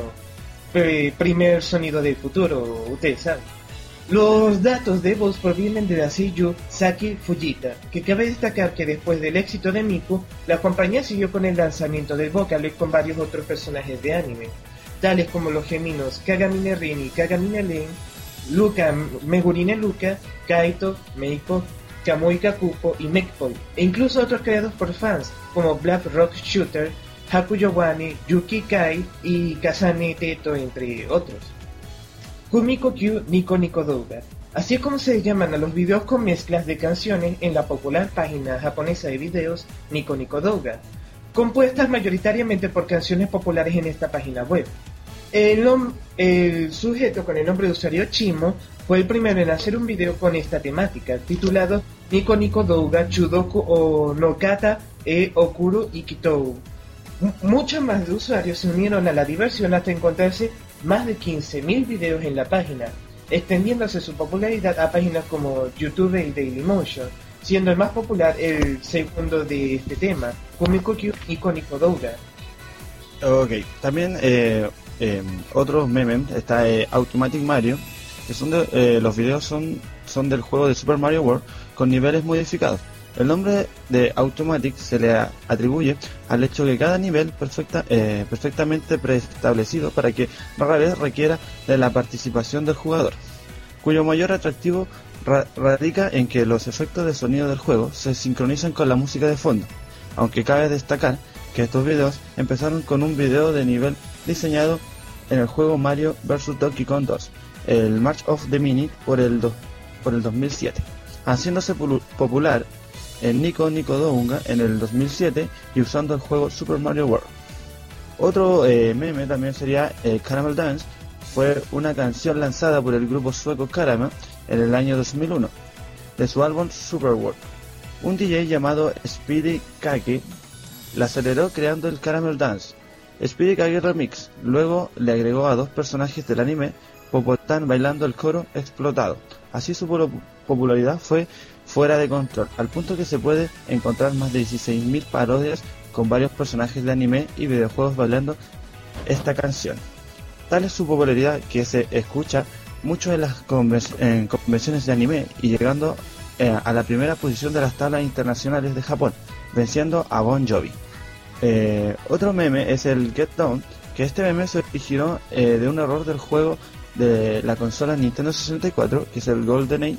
eh, primer sonido del futuro, ustedes saben. Los datos de voz provienen de seiyuu Saki Fujita, que cabe destacar que después del éxito de Miku, la compañía siguió con el lanzamiento del Vocaloid con varios otros personajes de anime, tales como los geminos Kagamine Rin y Kagamine Len, Megurine Luca, Kaito, Meiko, Kamui Kakupo y Mekpoi, e incluso otros creados por fans, como Black Rock Shooter, Hakuyo Wani, Yuki Kai y Kazane Teto, entre otros. Kumiko Q Nico Nico Douga. Así es como se llaman a los videos con mezclas de canciones en la popular página japonesa de videos Nico Nico Douga, compuestas mayoritariamente por canciones populares en esta página web. El, sujeto con el nombre de usuario Chimo fue el primero en hacer un video con esta temática, titulado Nico Nico Douga Chudoku o Nokata e Okuru Ikitou. M- Muchos más de usuarios se unieron a la diversión hasta encontrarse más de 15.000 videos en la página, extendiéndose su popularidad a páginas como YouTube y Dailymotion, siendo el más popular el segundo de este tema, Kumiko Q Nico Nico Douga. Ok, también eh, eh, otros memes, está eh, Automatic Mario, que son de, eh, los videos son, son del juego de Super Mario World con niveles modificados. El nombre de Automatic se le atribuye al hecho que cada nivel perfecta, eh, perfectamente preestablecido para que rara vez requiera de la participación del jugador, cuyo mayor atractivo ra- radica en que los efectos de sonido del juego se sincronizan con la música de fondo, aunque cabe destacar que estos videos empezaron con un video de nivel diseñado en el juego Mario vs. Donkey Kong 2, el March of the Minute por el, do- por el 2007, haciéndose popular en Nico Nico Dounga en el 2007 y usando el juego Super Mario World. Otro eh, meme también sería eh, Caramel Dance, fue una canción lanzada por el grupo sueco Caramel en el año 2001, de su álbum Super World. Un DJ llamado Speedy Kaki la aceleró creando el Caramel Dance, Speedy Kage Remix. Luego le agregó a dos personajes del anime Popotan bailando el coro explotado. Así su popularidad fue fuera de control, al punto que se puede encontrar más de 16.000 parodias con varios personajes de anime y videojuegos bailando esta canción. Tal es su popularidad que se escucha mucho en las conven- en convenciones de anime y llegando eh, a la primera posición de las tablas internacionales de Japón, venciendo a Bon Jovi. Eh, otro meme es el Get Down, que este meme se originó eh, de un error del juego de la consola Nintendo 64, que es el GoldenEye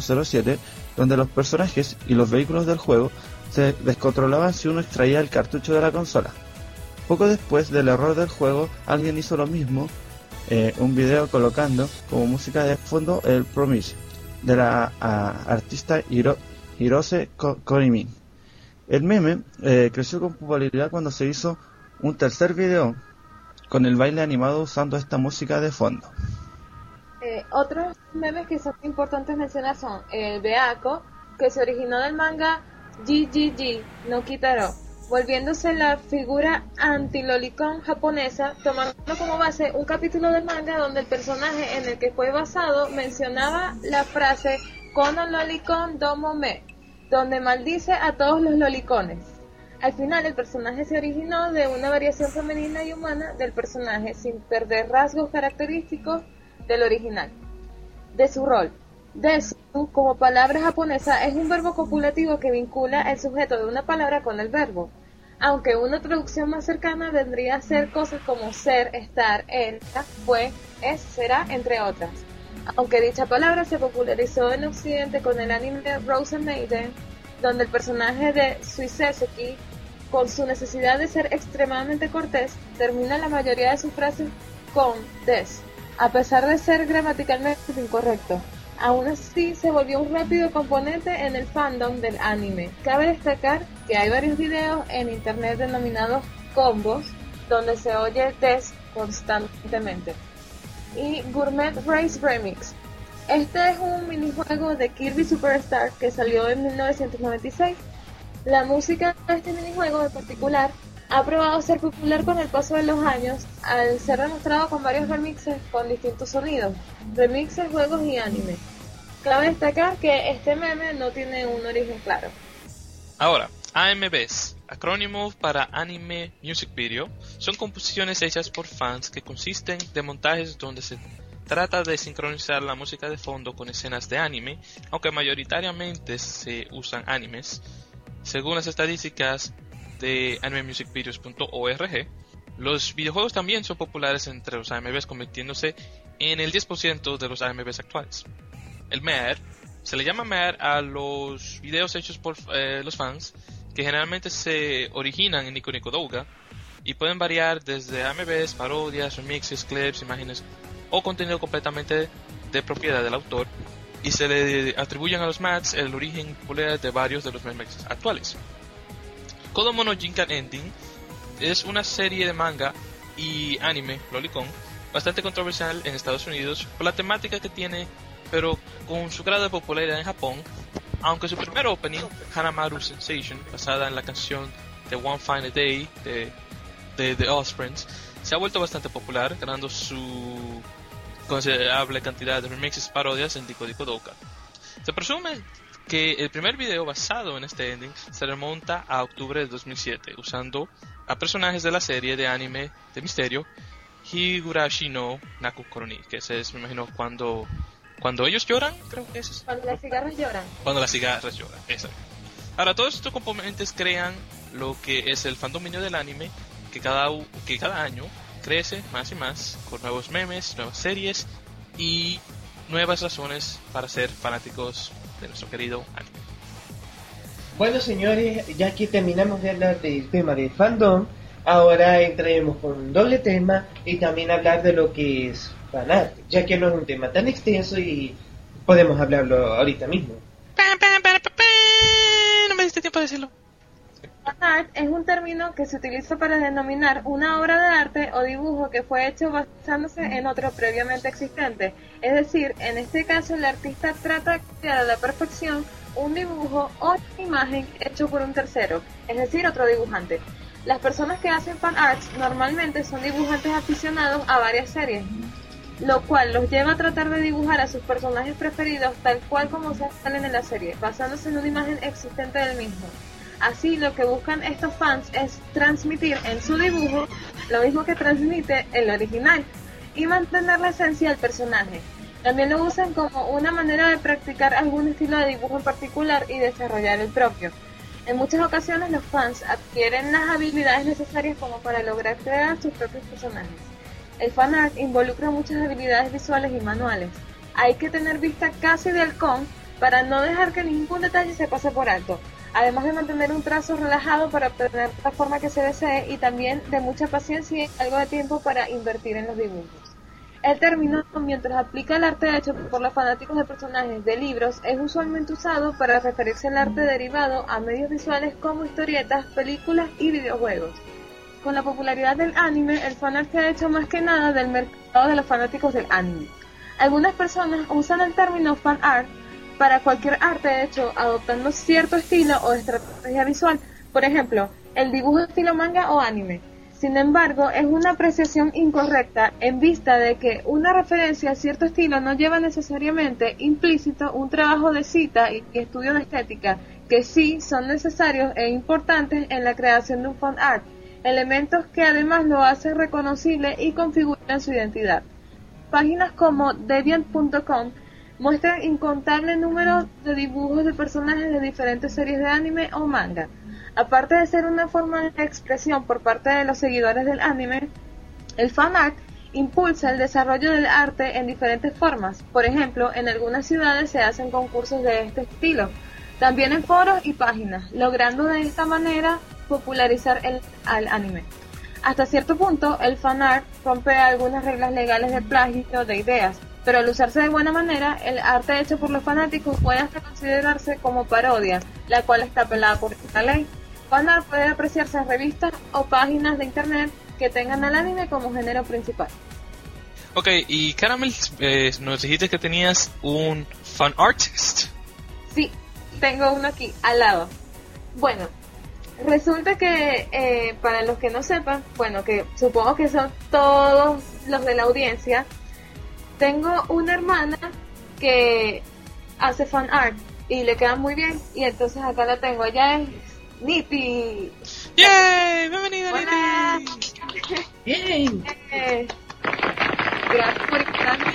007, donde los personajes y los vehículos del juego se descontrolaban si uno extraía el cartucho de la consola. Poco después del error del juego, alguien hizo lo mismo, eh, un video colocando como música de fondo el Promise de la artista Hiro- Hirose Ko- Korimin. El meme eh, creció con popularidad cuando se hizo un tercer video con el baile animado usando esta música de fondo. Eh, otros memes que son importantes mencionar son el Beako, que se originó del manga GGG no Kitaro, volviéndose la figura anti-lolicon japonesa, tomando como base un capítulo del manga donde el personaje en el que fue basado mencionaba la frase Kono lolicon domo me, donde maldice a todos los lolicones. Al final el personaje se originó de una variación femenina y humana del personaje sin perder rasgos característicos del original. De su rol. Desu, como palabra japonesa, es un verbo copulativo que vincula el sujeto de una palabra con el verbo. Aunque una traducción más cercana vendría a ser cosas como ser, estar, era, fue, es, será, entre otras. Aunque dicha palabra se popularizó en Occidente con el anime Rose Maiden, donde el personaje de Suiseseki, con su necesidad de ser extremadamente cortés, termina la mayoría de sus frases con des, a pesar de ser gramaticalmente incorrecto. Aún así, se volvió un rápido componente en el fandom del anime. Cabe destacar que hay varios videos en internet denominados combos, donde se oye des constantemente. Y Gourmet Race Remix. Este es un minijuego de Kirby Superstar que salió en 1996. La música de este minijuego en particular ha probado ser popular con el paso de los años al ser demostrado con varios remixes con distintos sonidos, remixes, juegos y anime. Cabe destacar que este meme no tiene un origen claro. Ahora, AMVs, acrónimo para Anime Music Video, son composiciones hechas por fans que consisten de montajes donde se trata de sincronizar la música de fondo con escenas de anime, aunque mayoritariamente se usan animes. Según las estadísticas de animemusicvideos.org, los videojuegos también son populares entre los AMVs, convirtiéndose en el 10% de los AMVs actuales. El MER se le llama MER a los videos hechos por eh, los fans que generalmente se originan en Nico Nico Douga y pueden variar desde AMVs, parodias, remixes, clips, imágenes o contenido completamente de propiedad del autor y se le atribuyen a los MATs el origen popular de varios de los memes actuales. Kodomono Jinkan Ending es una serie de manga y anime, Lolicon, bastante controversial en Estados Unidos por la temática que tiene, pero con su grado de popularidad en Japón, aunque su primer opening, Hanamaru Sensation, basada en la canción The One Fine Day de, The Offsprings, se ha vuelto bastante popular, ganando su considerable cantidad de remixes parodias en Dico Dico Doka. Se presume que el primer video basado en este ending se remonta a octubre de 2007, usando a personajes de la serie de anime de misterio Higurashi no Naku Koroni, que ese es, me imagino, cuando cuando ellos lloran, creo que es Cuando las cigarras lloran. Cuando las cigarras lloran, eso. Ahora, todos estos componentes crean lo que es el fandominio del anime, que cada, que cada año crece más y más, con nuevos memes, nuevas series y nuevas razones para ser fanáticos de nuestro querido anime. Bueno, señores, ya que terminamos de hablar del tema del fandom, ahora entraremos con un doble tema y también hablar de lo que es fanart, ya que no es un tema tan extenso y podemos hablarlo ahorita mismo. No me diste tiempo de decirlo. Fanart es un término que se utiliza para denominar una obra de arte o dibujo que fue hecho basándose en otro previamente existente. Es decir, en este caso el artista trata de crear a la perfección un dibujo o imagen hecho por un tercero, es decir, otro dibujante. Las personas que hacen fan arts normalmente son dibujantes aficionados a varias series, lo cual los lleva a tratar de dibujar a sus personajes preferidos tal cual como salen en la serie, basándose en una imagen existente del mismo. Así lo que buscan estos fans es transmitir en su dibujo lo mismo que transmite el original y mantener la esencia del personaje. También lo usan como una manera de practicar algún estilo de dibujo en particular y desarrollar el propio. En muchas ocasiones los fans adquieren las habilidades necesarias como para lograr crear sus propios personajes. El fanart involucra muchas habilidades visuales y manuales. Hay que tener vista casi de halcón para no dejar que ningún detalle se pase por alto, además de mantener un trazo relajado para obtener la forma que se desee y también de mucha paciencia y algo de tiempo para invertir en los dibujos. El término, mientras aplica el arte hecho por los fanáticos de personajes de libros, es usualmente usado para referirse al arte derivado a medios visuales como historietas, películas y videojuegos. Con la popularidad del anime, el fanart se ha hecho más que nada del mercado de los fanáticos del anime. Algunas personas usan el término fan art para cualquier arte hecho adoptando cierto estilo o estrategia visual, por ejemplo, el dibujo estilo manga o anime. Sin embargo, es una apreciación incorrecta en vista de que una referencia a cierto estilo no lleva necesariamente implícito un trabajo de cita y estudio de estética, que sí son necesarios e importantes en la creación de un fan art, elementos que además lo hacen reconocible y configuran su identidad. Páginas como deviant.com muestran incontable número de dibujos de personajes de diferentes series de anime o manga. Aparte de ser una forma de expresión por parte de los seguidores del anime, el fanart impulsa el desarrollo del arte en diferentes formas. Por ejemplo, en algunas ciudades se hacen concursos de este estilo, también en foros y páginas, logrando de esta manera popularizar el al anime. Hasta cierto punto, el fanart rompe algunas reglas legales de plagio de ideas, pero al usarse de buena manera, el arte hecho por los fanáticos puede hasta considerarse como parodia, la cual está pelada por esta ley. Fanart puede apreciarse en revistas o páginas de internet que tengan al anime como género principal. Ok, y Caramel, eh, nos dijiste que tenías un fan artist. Sí, tengo uno aquí, al lado. Bueno, resulta que eh, para los que no sepan, bueno, que supongo que son todos los de la audiencia, tengo una hermana que hace fan art y le queda muy bien y entonces acá la tengo, ella es Nipi. ¡Yay! ¡Bienvenida, Hola. Nipi! Eh, gracias por invitarme.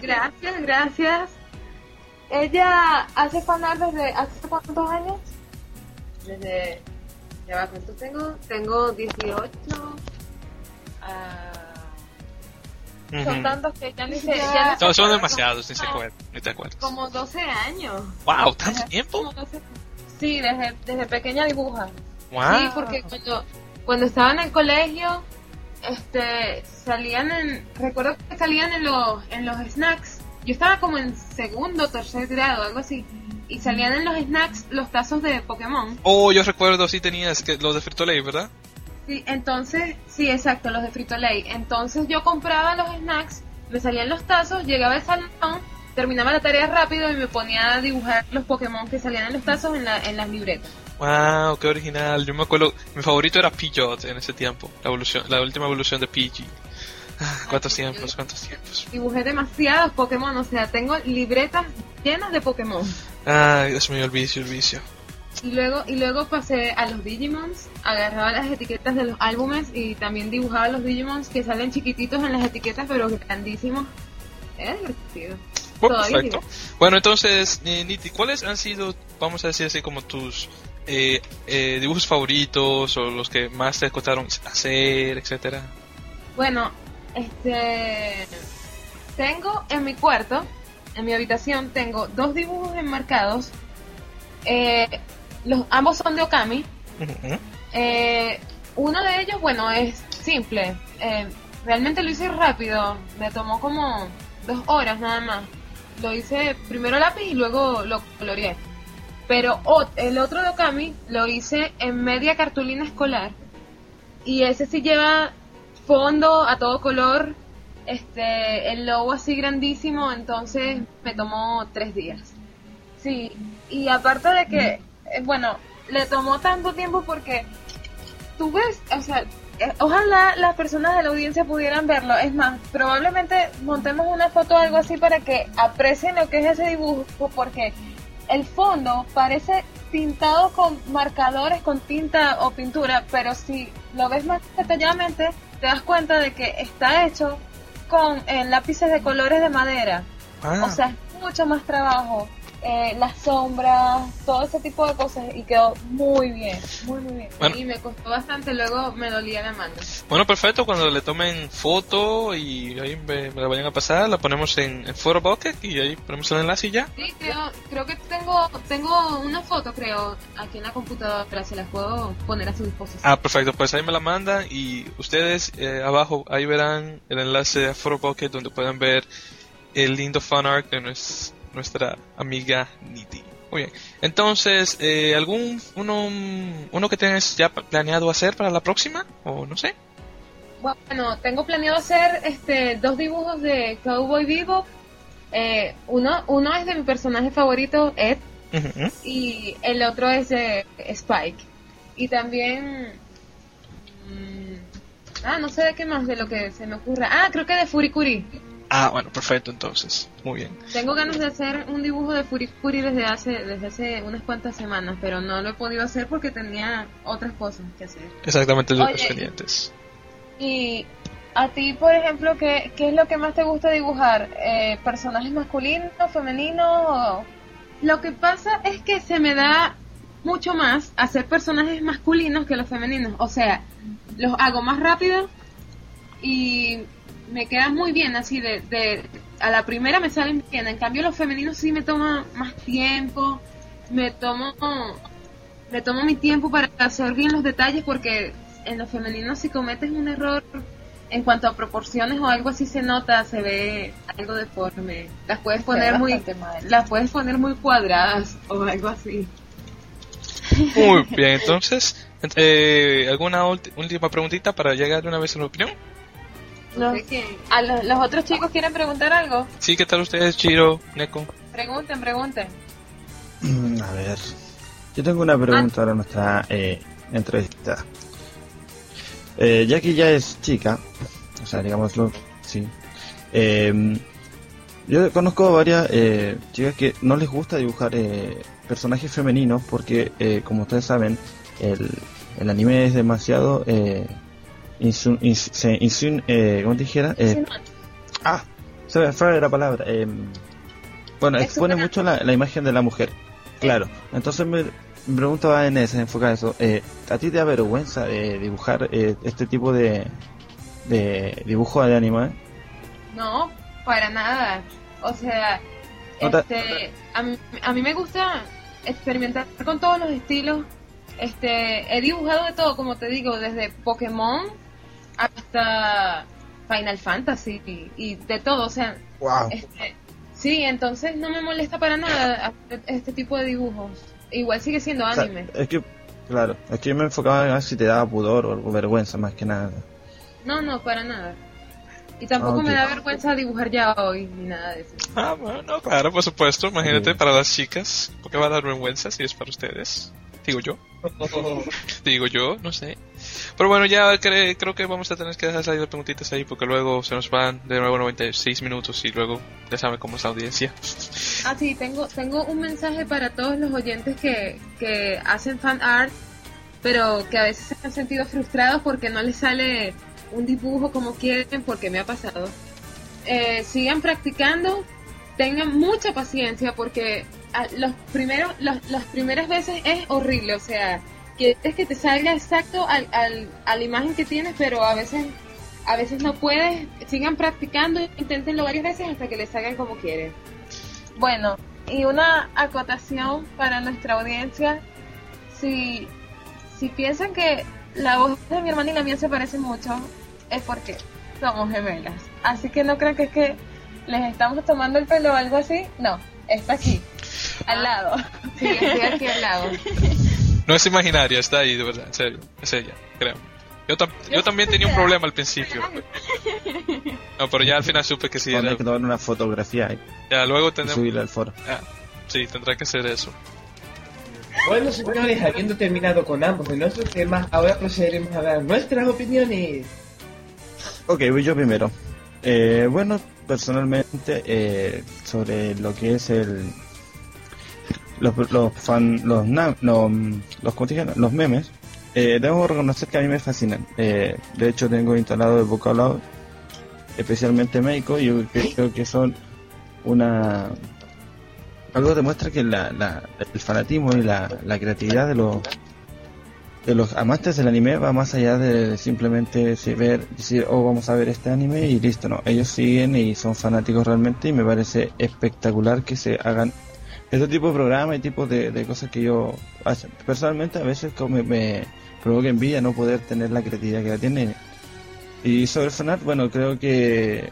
gracias, gracias. Ella hace fanart desde hace cuántos años? Desde ya va, ¿cuánto tengo? Tengo 18. Son tantos que ya ni sé. Ya No, no son demasiados, ni se acuerdan. Como 12 años. ¡Wow! ¿Tanto tiempo? Como 12 Sí, desde, desde pequeña dibuja. ¡Wow! Sí, porque cuando, cuando estaba en el colegio, este, salían en, recuerdo que salían en los, en los snacks. Yo estaba como en segundo, tercer grado, algo así. Y salían en los snacks los tazos de Pokémon. Oh, yo recuerdo, sí tenías que, los de Frito Lay, ¿verdad? Sí, entonces, sí, exacto, los de Frito Lay. Entonces yo compraba los snacks, me salían los tazos, llegaba al salón, terminaba la tarea rápido y me ponía a dibujar los Pokémon que salían en los tazos en, la, en las libretas. ¡Wow! ¡Qué original! Yo me acuerdo, mi favorito era Pidgeot en ese tiempo, la evolución, la última evolución de Pidgey. Ah, ¿Cuántos tiempos? ¿Cuántos tiempos? Dibujé demasiados Pokémon, o sea, tengo libretas llenas de Pokémon. Ay, Dios mío, el vicio, el vicio. Y luego, y luego pasé a los Digimons, agarraba las etiquetas de los álbumes y también dibujaba los Digimons que salen chiquititos en las etiquetas pero grandísimos. Era divertido. Bueno, Todavía perfecto. Bueno, entonces, eh, Niti, ¿cuáles han sido, vamos a decir así, como tus eh, eh, dibujos favoritos o los que más te costaron hacer, etcétera? Bueno, este tengo en mi cuarto, en mi habitación, tengo dos dibujos enmarcados. Eh, los ambos son de Okami. Eh, uno de ellos, bueno, es simple. Eh, realmente lo hice rápido. Me tomó como dos horas nada más. Lo hice primero lápiz y luego lo coloreé. Pero el otro de Okami lo hice en media cartulina escolar. Y ese sí lleva fondo a todo color. Este, el logo así grandísimo. Entonces me tomó tres días. Sí, y aparte de que, eh, bueno, le tomó tanto tiempo porque tú ves, o sea, eh, ojalá las personas de la audiencia pudieran verlo. Es más, probablemente montemos una foto o algo así para que aprecien lo que es ese dibujo, porque el fondo parece pintado con marcadores, con tinta o pintura, pero si lo ves más detalladamente, te das cuenta de que está hecho con eh, lápices de colores de madera. Ah. O sea, es mucho más trabajo. Eh, las sombras, todo ese tipo de cosas y quedó muy bien, muy muy bien. Bueno. Y me costó bastante, luego me dolía la mano. Bueno, perfecto, cuando le tomen foto y ahí me, me la vayan a pasar, la ponemos en, en Photo Bucket y ahí ponemos el enlace y ya. Sí, creo, creo que tengo tengo una foto, creo, aquí en la computadora, se las puedo poner a su disposición. Ah, perfecto, pues ahí me la mandan y ustedes eh, abajo ahí verán el enlace a Photo Bucket donde pueden ver el lindo fan art de nues- nuestra amiga Niti. Muy bien, entonces, eh, ¿algún uno, uno que tengas ya planeado hacer para la próxima? O no sé. Bueno, tengo planeado hacer este dos dibujos de Cowboy Bebop. Eh, uno, uno es de mi personaje favorito, Ed, y el otro es de Spike. Y también... mm, ah, no sé de qué más de lo que se me ocurra. Ah, creo que de Furikuri. Ah, bueno, perfecto, entonces. Muy bien. Tengo ganas de hacer un dibujo de Furikuri desde hace, desde hace unas cuantas semanas, pero no lo he podido hacer porque tenía otras cosas que hacer. Exactamente los Oye. pendientes. Y a ti, por ejemplo, ¿qué, qué es lo que más te gusta dibujar? Eh, ¿Personajes masculinos, femeninos? o- Lo que pasa es que se me da mucho más hacer personajes masculinos que los femeninos. O sea, los hago más rápido y me quedan muy bien así de, de a la primera me salen bien. En cambio los femeninos sí me toma más tiempo, me tomo me tomo mi tiempo para hacer bien los detalles porque en los femeninos si cometes un error en cuanto a proporciones o algo así se nota, se ve algo deforme. Las puedes poner muy las puedes poner muy cuadradas o algo así. Muy bien, entonces, eh, ¿alguna última preguntita para llegar de una vez a la opinión? No. ¿A los, los otros chicos quieren preguntar algo? Sí, ¿qué tal ustedes, Chiro, Neko? Pregunten, pregunten. Mm, A ver, yo tengo una pregunta para nuestra eh, entrevistada. Eh, ya que ya es chica, o sea, digámoslo, sí. eh, yo conozco varias eh, chicas que no les gusta dibujar eh, personajes femeninos porque, eh, como ustedes saben, el, el anime es demasiado... Eh, insu- ins- se insun- eh, ¿cómo te dijera? Eh, ah, se me fue la palabra. eh, bueno, expone mucho la, la imagen de la mujer. Claro. Entonces me, me pregunto va en ese, enfoca eso. Eh, ¿A ti te da vergüenza eh, dibujar eh, este tipo de, de dibujo de anime? No, para nada. O sea, este, a, mí, a mí me gusta experimentar con todos los estilos. Este, he dibujado de todo, como te digo, desde Pokémon hasta Final Fantasy y, y de todo. O sea, Wow. este, sí, entonces no me molesta para nada hacer este tipo de dibujos. Igual sigue siendo O sea, anime. es que, claro, es que yo me enfocaba en ver si te daba pudor o algo, vergüenza más que nada. No, no, para nada. Y tampoco Ah, me da vergüenza dibujar ya hoy ni nada de eso. Ah, bueno, claro, por supuesto. Imagínate para las chicas, ¿por qué va a dar vergüenza si es para ustedes? Digo yo. Digo yo, no sé. Pero bueno, ya cre- creo que vamos a tener que dejar salir las preguntitas ahí porque luego se nos van de nuevo 96 minutos y luego ya saben cómo es la audiencia. Ah, sí, tengo, tengo un mensaje para todos los oyentes que, que hacen fan art, pero que a veces se han sentido frustrados porque no les sale un dibujo como quieren, porque me ha pasado. Eh, sigan practicando, tengan mucha paciencia porque a- los primeros, los, las primeras veces es horrible, o sea, quieres que te salga exacto al, al, a la imagen que tienes, pero a veces a veces no puedes, sigan practicando, inténtenlo varias veces hasta que les salgan como quieren. Bueno, y una acotación para nuestra audiencia, si, si piensan que la voz de mi hermana y la mía se parece mucho, es porque somos gemelas. Así que no creo que es que les estamos tomando el pelo o algo así, no, está aquí, al lado. Sí, estoy aquí al lado. No es imaginaria, está ahí, de verdad, en serio. Es ella, creo. Yo, tam- yo también tenía un problema al principio. No, pero ya al final supe que sí era. que tomar una fotografía y Ya, luego y tendremos. subirla al foro. Ah, sí, tendrá que ser eso. Bueno, señores, habiendo terminado con ambos de nuestros temas, ahora procederemos a dar nuestras opiniones. Ok, voy yo primero. Eh, bueno, personalmente, eh, sobre lo que es el. Los, los fan. Los, na- los, los, los memes, eh, debo reconocer que a mí me fascinan. Eh, de hecho, tengo instalado el vocabulario, especialmente médico, y creo que son una. Algo demuestra que la, la- el fanatismo y la, la creatividad de los de los amantes del anime va más allá de simplemente si ver, decir, oh, vamos a ver este anime y listo, no. Ellos siguen y son fanáticos realmente y me parece espectacular que se hagan este tipo de programas y tipo de, de cosas que yo. Personalmente a veces como me, provoca envidia no poder tener la creatividad que la tienen. Y sobre fanart, bueno, creo que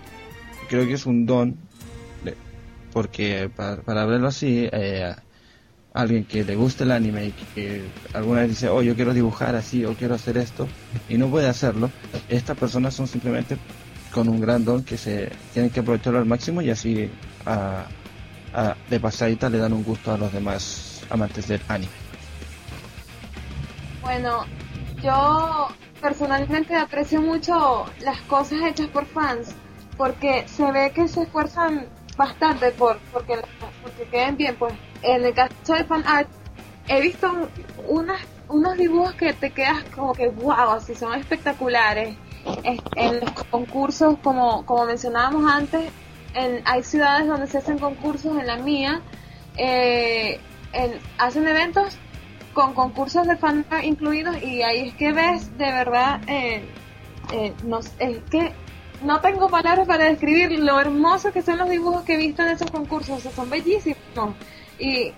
creo que es un don porque para, para verlo así eh, alguien que le guste el anime y que alguna vez dice, oh, yo quiero dibujar así o quiero hacer esto y no puede hacerlo, estas personas son simplemente con un gran don que se tienen que aprovecharlo al máximo y así a- a- de pasadita le dan un gusto a los demás amantes del anime. Bueno, yo personalmente aprecio mucho las cosas hechas por fans porque se ve que se esfuerzan bastante por porque, porque queden bien. Pues en el caso del fan art he visto unas, unos dibujos que te quedas como que wow, así son espectaculares. Es- En los concursos, como, como mencionábamos antes, en, hay ciudades donde se hacen concursos, en la mía, eh, en- hacen eventos con concursos de fan incluidos y ahí es que ves de verdad eh, eh, no es que no tengo palabras para describir lo hermosos que son los dibujos que he visto en esos concursos son bellísimos y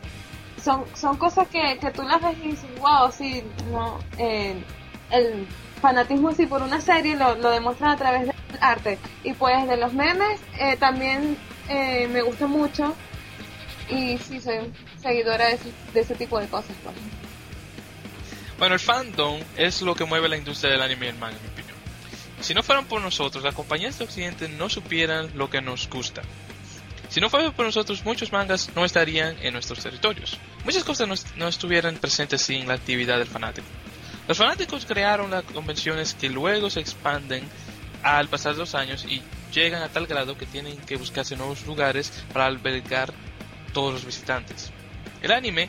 son son cosas que, que tú las ves y dices wow sí no el fanatismo así por una serie lo, lo demuestran a través del arte y pues de los memes eh, también eh, me gusta mucho y sí soy seguidora de de ese tipo de cosas pues. Bueno, el fandom es lo que mueve la industria del anime y el manga, en mi opinión. Si no fueran por nosotros, las compañías de Occidente no supieran lo que nos gusta. Si no fuera por nosotros, muchos mangas no estarían en nuestros territorios. Muchas cosas no, no estuvieran presentes sin la actividad del fanático. Los fanáticos crearon las convenciones que luego se expanden al pasar los años y llegan a tal grado que tienen que buscarse nuevos lugares para albergar todos los visitantes. El anime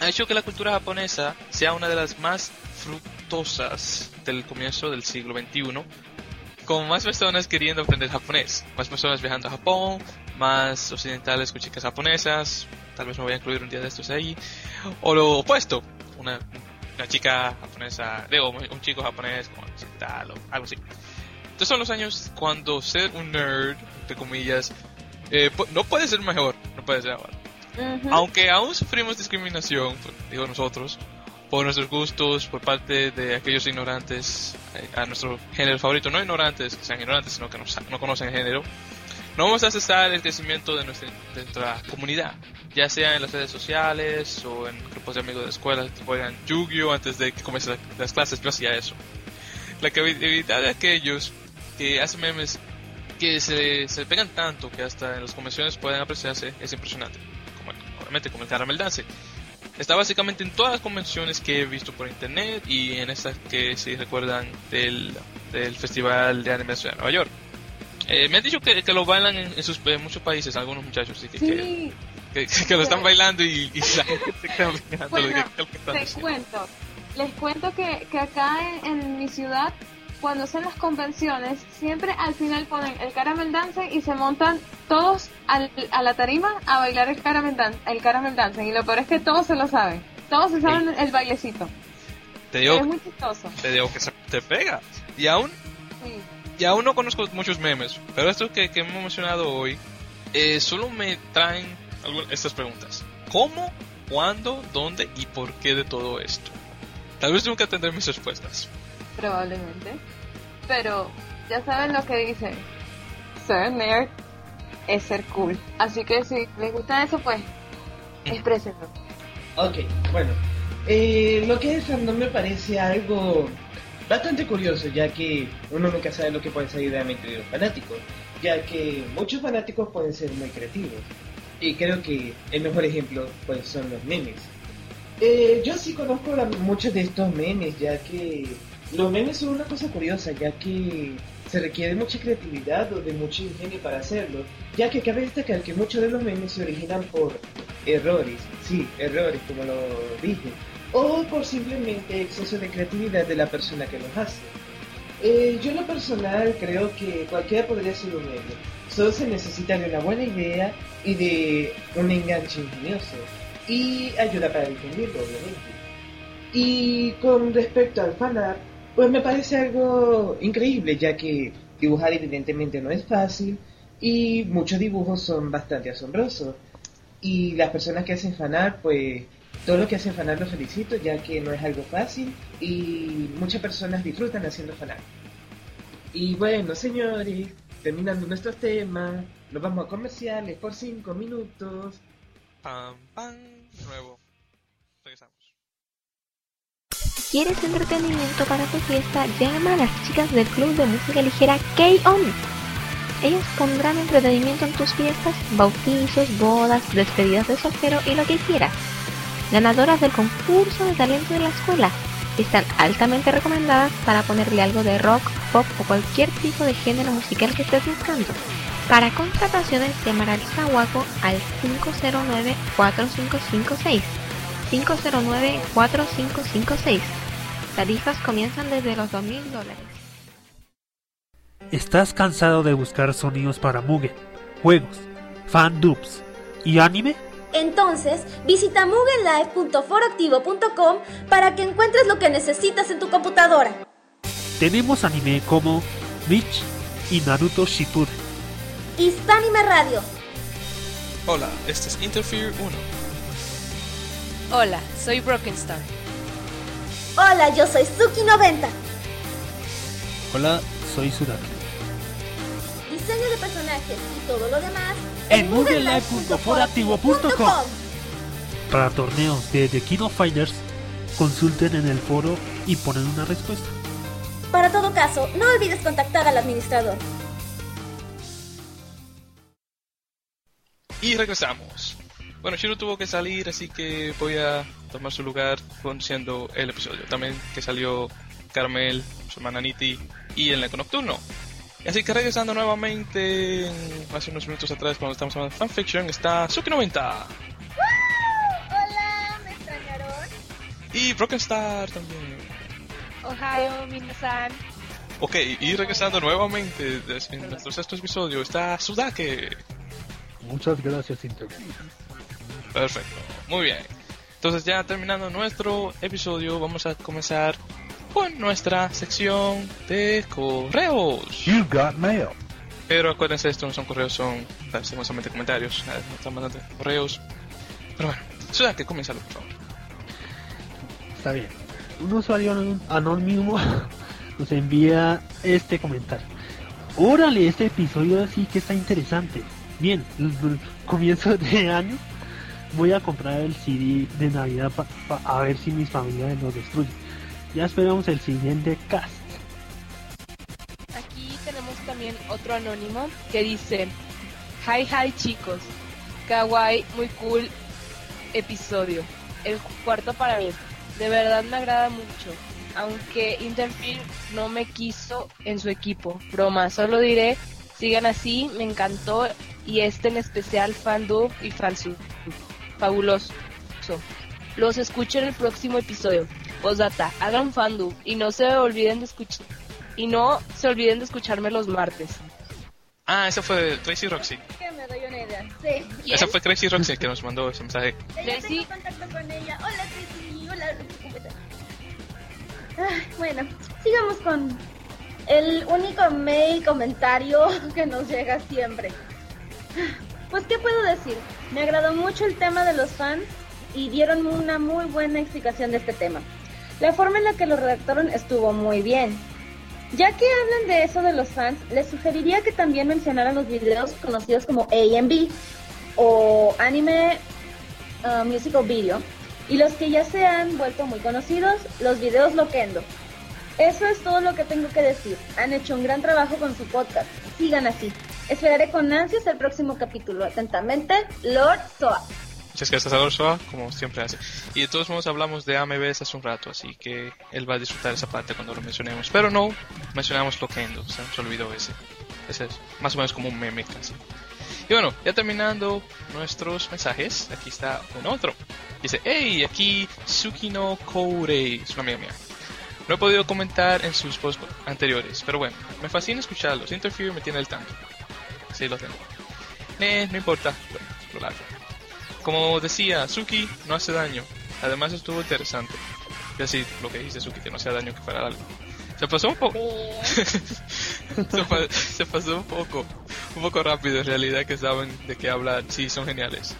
ha hecho que la cultura japonesa sea una de las más fructosas del comienzo del siglo XXI, con más personas queriendo aprender japonés, más personas viajando a Japón, más occidentales con chicas japonesas, tal vez me voy a incluir un día de estos ahí, o lo opuesto, una, una chica japonesa, digo, un chico japonés con occidental o algo así. Estos son los años cuando ser un nerd, entre comillas, eh, no puede ser mejor, no puede ser ahora. Aunque aún sufrimos discriminación, pues, digo nosotros, por nuestros gustos, por parte de aquellos ignorantes eh, a nuestro género favorito, no ignorantes que sean ignorantes, sino que no, no conocen el género, no vamos a cesar el crecimiento de nuestra, de nuestra comunidad, ya sea en las redes sociales o en grupos de amigos de escuela que juegan Yu-Gi-Oh antes de que comiencen las- las clases, yo hacía eso. La creatividad de aquellos que hacen memes que se, se pegan tanto que hasta en las convenciones pueden apreciarse es impresionante. Como, obviamente como el Caramel Dance. Está básicamente en todas las convenciones que he visto por internet y en estas que si recuerdan del, del Festival de Anime de Nueva York. Eh, me han dicho que, que lo bailan en, en sus, en muchos países, algunos muchachos, así que, Sí, que, que- que lo están bailando y, y la gente se queda mirando Bueno, de que- haciendo. cuento. Les cuento que, que acá en, en mi ciudad, cuando hacen las convenciones, siempre al final ponen el caramel dance y se montan todos al- a la tarima a bailar el caramel, dan- el caramel dance. Y lo peor es que todos se lo saben. Todos se saben el bailecito. Te digo, Es muy chistoso. te digo que se te pega. Y aún Sí. Y aún no conozco muchos memes, pero estos que, que hemos mencionado hoy eh, solo me traen estas preguntas. ¿Cómo, cuándo, dónde y por qué de todo esto? Tal vez nunca tendré mis respuestas. Probablemente. Pero ya saben lo que dicen. Ser nerd es ser cool. Así que si les gusta eso, pues exprésenlo. Ok, bueno. Eh, lo que es fandom me parece algo bastante curioso, ya que uno nunca sabe lo que puede salir de de un fanático, ya que muchos fanáticos pueden ser muy creativos. Y creo que el mejor ejemplo pues son los memes. Eh, yo sí conozco muchos de estos memes, ya que los memes son una cosa curiosa, ya que se requiere mucha creatividad o de mucho ingenio para hacerlo, ya que cabe destacar que muchos de los memes se originan por errores, sí, errores como lo dije, o por simplemente exceso de creatividad de la persona que los hace. Eh, yo en lo personal creo que cualquiera podría ser un meme, solo se necesita de una buena idea y de un enganche ingenioso, y ayuda para difundirlo, obviamente. Y con respecto al fanart, pues me parece algo increíble, ya que dibujar evidentemente no es fácil y muchos dibujos son bastante asombrosos. Y las personas que hacen fanart, pues todo lo que hacen fanart lo felicito, ya que no es algo fácil y muchas personas disfrutan haciendo fanart. Y bueno, señores, terminando nuestros temas, nos vamos a comerciales por 5 minutos. Pam, pam, nuevo. Regresamos. ¿Quieres entretenimiento para tu fiesta? Llama a las chicas del club de música ligera K-On! Ellas pondrán entretenimiento en tus fiestas, bautizos, bodas, despedidas de soltero y lo que quieras. Ganadoras del concurso de talento de la escuela. Están altamente recomendadas para ponerle algo de rock, pop o cualquier tipo de género musical que estés buscando. Para contrataciones llamar al Zahuaco al 509-4556. 509-4556. Tarifas comienzan desde los 2.000 dólares. ¿Estás cansado de buscar sonidos para Mugen, juegos, fandubs y anime? Entonces, visita mugenlive.foroactivo.com para que encuentres lo que necesitas en tu computadora. Tenemos anime como Bleach y Naruto Shippuden. Hispanime Radio. Hola, este es Interfere 1. Hola, soy Broken Star. Hola, yo soy Suki90. Hola, soy Sudaki. Diseño de personajes y todo lo demás En mugenlive.foroactivo.com. Para torneos de The King of Fighters, consulten en el foro y ponen una respuesta. Para todo caso, no olvides contactar al administrador. Y regresamos. Bueno, Shiro tuvo que salir, así que voy a tomar su lugar conduciendo el episodio. También que salió Carmel, su hermana Niti y el Eco Nocturno. Así que regresando nuevamente, hace unos minutos atrás cuando estamos hablando de fanfiction, está Suki90 Hola, ¿me extrañaron? y Broken Star también. Ohio, minasan. Ok, y regresando nuevamente en nuestro sexto episodio está Sudake. Muchas gracias, Internet. Perfecto, muy bien. Entonces ya terminando nuestro episodio, vamos a comenzar con nuestra sección de correos. You got mail. Pero acuérdense, estos no son correos, son lastimosamente comentarios. Nada, No están mandando correos. Pero bueno, Sudake, comienza por favor. Está bien. Un usuario anónimo nos envía este comentario. Órale, este episodio sí que está interesante. Bien, comienzo de año voy a comprar el CD de Navidad pa- pa- a ver si mis familiares lo destruyen. Ya esperamos el siguiente cast. Aquí tenemos también otro anónimo que dice: Hi, hi, chicos. Kawaii, muy cool episodio. El cuarto para mí. De verdad me agrada mucho. Aunque Interfere no me quiso en su equipo. Broma, solo diré: sigan así, me encantó. Y este en especial, Fandub y Falsu. Fabuloso. Los escucho en el próximo episodio. Postdata, hagan Fandub y no se olviden de escuchar. Y no se olviden de escucharme los martes. Ah, ese fue Tracy Roxy. Que me doy una idea. Sí. Ese fue Tracy Roxy que nos mandó ese mensaje. Tengo contacto con ella. Hola, Tracy. Hola. Ay, bueno, sigamos con el único mail comentario que nos llega siempre. Pues, ¿qué puedo decir? Me agradó mucho el tema de los fans y dieron una muy buena explicación de este tema. La forma en la que lo redactaron estuvo muy bien. Ya que hablan de eso de los fans, les sugeriría que también mencionaran los videos conocidos como A&B o Anime uh, Musical Video y los que ya se han vuelto muy conocidos, los videos Loquendo. Eso es todo lo que tengo que decir. Han hecho un gran trabajo con su podcast. Sigan así. Esperaré con ansias el próximo capítulo. Atentamente, Lord Soa. Muchas gracias a Orsoa, como siempre hace. Y de todos modos hablamos de AMBs hace un rato, así que él va a disfrutar esa parte cuando lo mencionemos. Pero no mencionamos Loquendo, se nos olvidó ese. Ese es más o menos como un meme casi. Y bueno, ya terminando nuestros mensajes, aquí está un otro. Dice, hey, aquí Tsukino Kourei, es una amiga mía. No he podido comentar en sus posts anteriores, pero bueno, me fascina escucharlos. Interfere me tiene al tanto. Sí, lo tengo. Eh, no importa, bueno, lo largo. Como decía, Suki no hace daño. Además estuvo interesante. Es decir, lo que dice Suki, que no hacía daño que fuera algo. Se pasó un poco... se, pa- se pasó un poco, un poco rápido en realidad que saben de qué hablar. Sí, son geniales.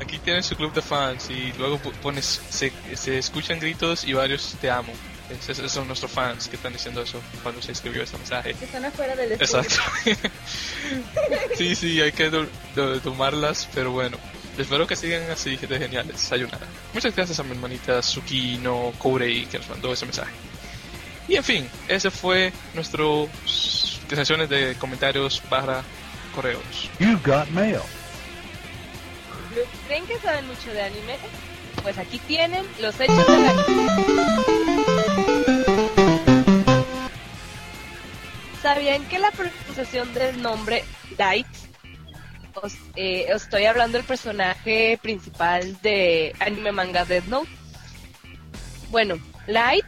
Aquí tienen su club de fans y luego pones, se, se escuchan gritos y varios te amo. Es- Esos son nuestros fans que están diciendo eso cuando se escribió ese mensaje. Que están afuera del estudio. Exacto. sí, sí, hay que tomarlas, pero bueno. Espero que sigan así, de geniales. Sayonara. Muchas gracias a mi hermanita Tsukino Kourei que nos mandó ese mensaje. Y en fin, ese fue nuestro sesiones de comentarios para correos. You got mail. ¿Creen que saben mucho de anime? Pues aquí tienen los hechos de la... ¿Sabían que la pronunciación del nombre Light, eh, os estoy hablando del personaje principal de anime manga Death Note? Bueno, Light,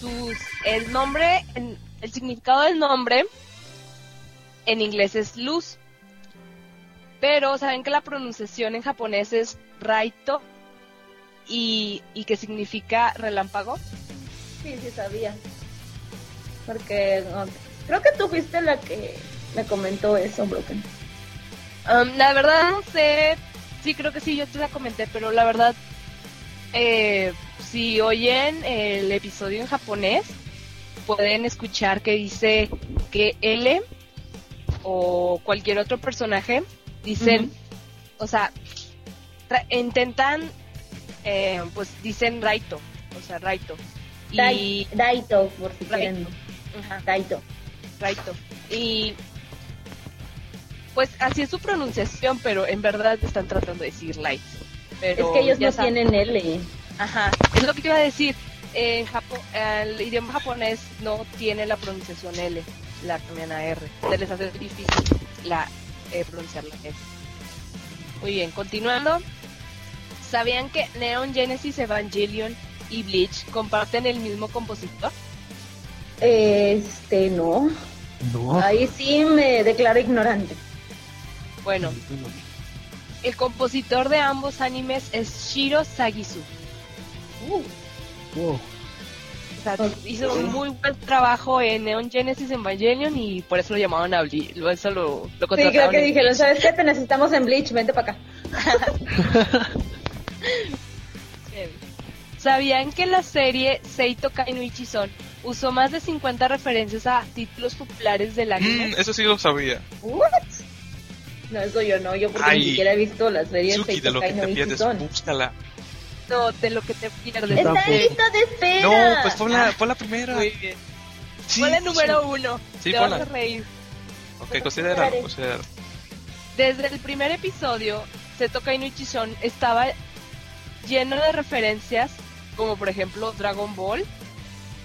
sus, el nombre, el significado del nombre en inglés es luz, pero saben que la pronunciación en japonés es Raito y, y que significa relámpago. Sí, sí sabía. Porque creo que tú fuiste la que me comentó eso, Broken. Um, la verdad no sé, sí creo que sí, yo te la comenté, pero la verdad, eh, si oyen el episodio en japonés, pueden escuchar que dice que L o cualquier otro personaje dicen, o sea, tra- intentan, eh, pues dicen Raito, o sea, Raito. Y Daito, por si Raito. quieren. Ajá, Daito. Raito. Y pues así es su pronunciación, pero en verdad están tratando de decir light. Pero Es que ellos no saben. tienen L. Ajá, es lo que te iba a decir. En Japón, el idioma japonés no tiene la pronunciación L, la cambian a R. Se les hace difícil la eh, pronunciar la S. Muy bien, continuando. ¿Sabían que Neon Genesis Evangelion y Bleach comparten el mismo compositor? Este, no. No. Ahí sí me declaro ignorante. Bueno, el compositor de ambos animes es Shiro Sagisu. Wow. O sea, hizo un muy buen trabajo en Neon Genesis Evangelion y por eso lo llamaban a Bleach. Eso lo, lo Sí, creo contrataron que Bleach. ¿sabes qué? Te necesitamos en Bleach, vente para acá. ¿Sabían que la serie Seito Kainuichi-son usó más de 50 referencias a títulos populares del anime? Mm, eso sí lo sabía. ¿What? No, eso yo no, yo porque Ay. ni siquiera he visto la serie Suki, de lo que te no pierdes, búscala. No, de lo que te pierdes. Está en lista de espera. No, pues pon la, pon la primera. Muy bien. Sí, Ponle sí. número uno. Sí, te vas a reír. Ok, considéralo, considéralo. Desde el primer episodio, Seto Kainuichi-son estaba lleno de referencias, como por ejemplo Dragon Ball,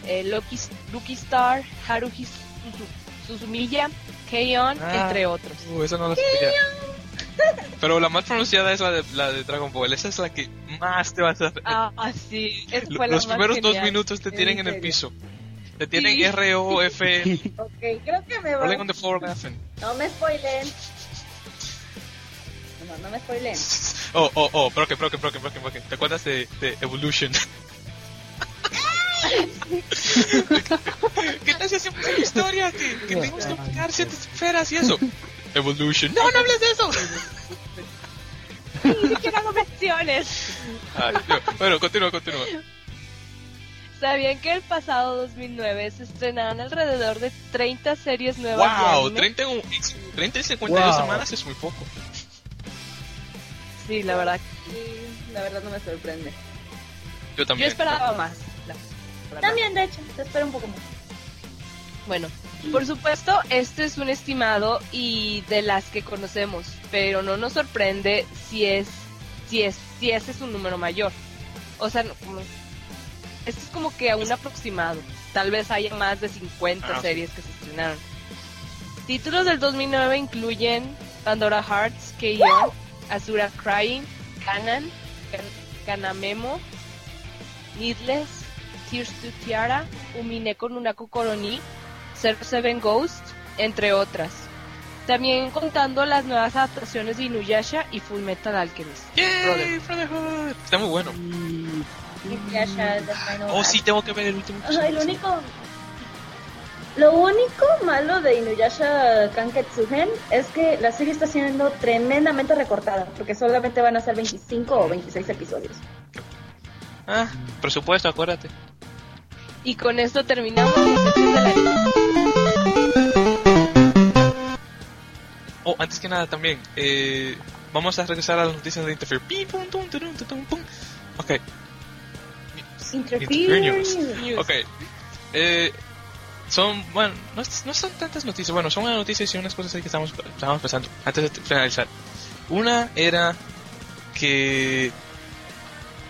eh, Lucky, Lucky Star, Haruhi Suzu- Suzumiya, Ah. entre otros. Uh, no sabía. Pero la más pronunciada es la de, la de Dragon Ball. Esa es la que más te vas a... Ah, sí. esa Lo- fue la Los más primeros dos minutos te tienen en el piso. Te tienen Sí. R, O, F, Ok, creo que me voy. rolling on the floor laughing. No me spoilen. No, no me spoilen. Oh, oh, oh, broken, broken, broken, broken, broken. ¿Te acuerdas de, de Evolution? ¿Qué tal si hacemos una historia que, que tenemos que aplicar ciertas esferas y eso? Evolution. No, no hables de eso. Ni siquiera lo menciones. Ay, no. Bueno, continúa, continúa. ¿Sabían que el pasado 2009 se estrenaron alrededor de 30 series nuevas de Wow, anime? 30, en- 30 y 52 Wow. semanas es muy poco. Sí, la verdad. Sí, la verdad no me sorprende. Yo Yo también. esperaba más. verdad. También, de hecho, te espero un poco más. Bueno, por supuesto, este es un estimado y de las que conocemos, pero no nos sorprende si es si es si ese es un número mayor. O sea, no, como- esto es como que un aproximado. Tal vez haya más de 50 Ah, sí. series que se estrenaron. Títulos del 2009 incluyen Pandora Hearts, Keion, Azura Crying, Kanan, Kan- Kanamemo, Needless, Tears to Tiara, Umineko Nunaku Koroni, Zero Seven Ghost, entre otras. También contando las nuevas adaptaciones de Inuyasha y Full Metal Alchemist. ¡Yay! Brother. Brotherhood! Está muy bueno. Inuyasha, The Final Oh, sí, tengo que ver el último. Ajá, el único. Lo único malo de Inuyasha Kanketsugen es que la serie está siendo tremendamente recortada, porque solamente van a ser 25 o 26 episodios. Ah, presupuesto, acuérdate. Y con esto terminamos la sección de la Oh, antes que nada también, eh, vamos a regresar a las noticias de Interfere. Ok. Interfere News. Ok. Eh, son, bueno, no, no son tantas noticias. Bueno, son unas noticias y unas cosas ahí que estamos, estamos pensando antes de finalizar. Una era que,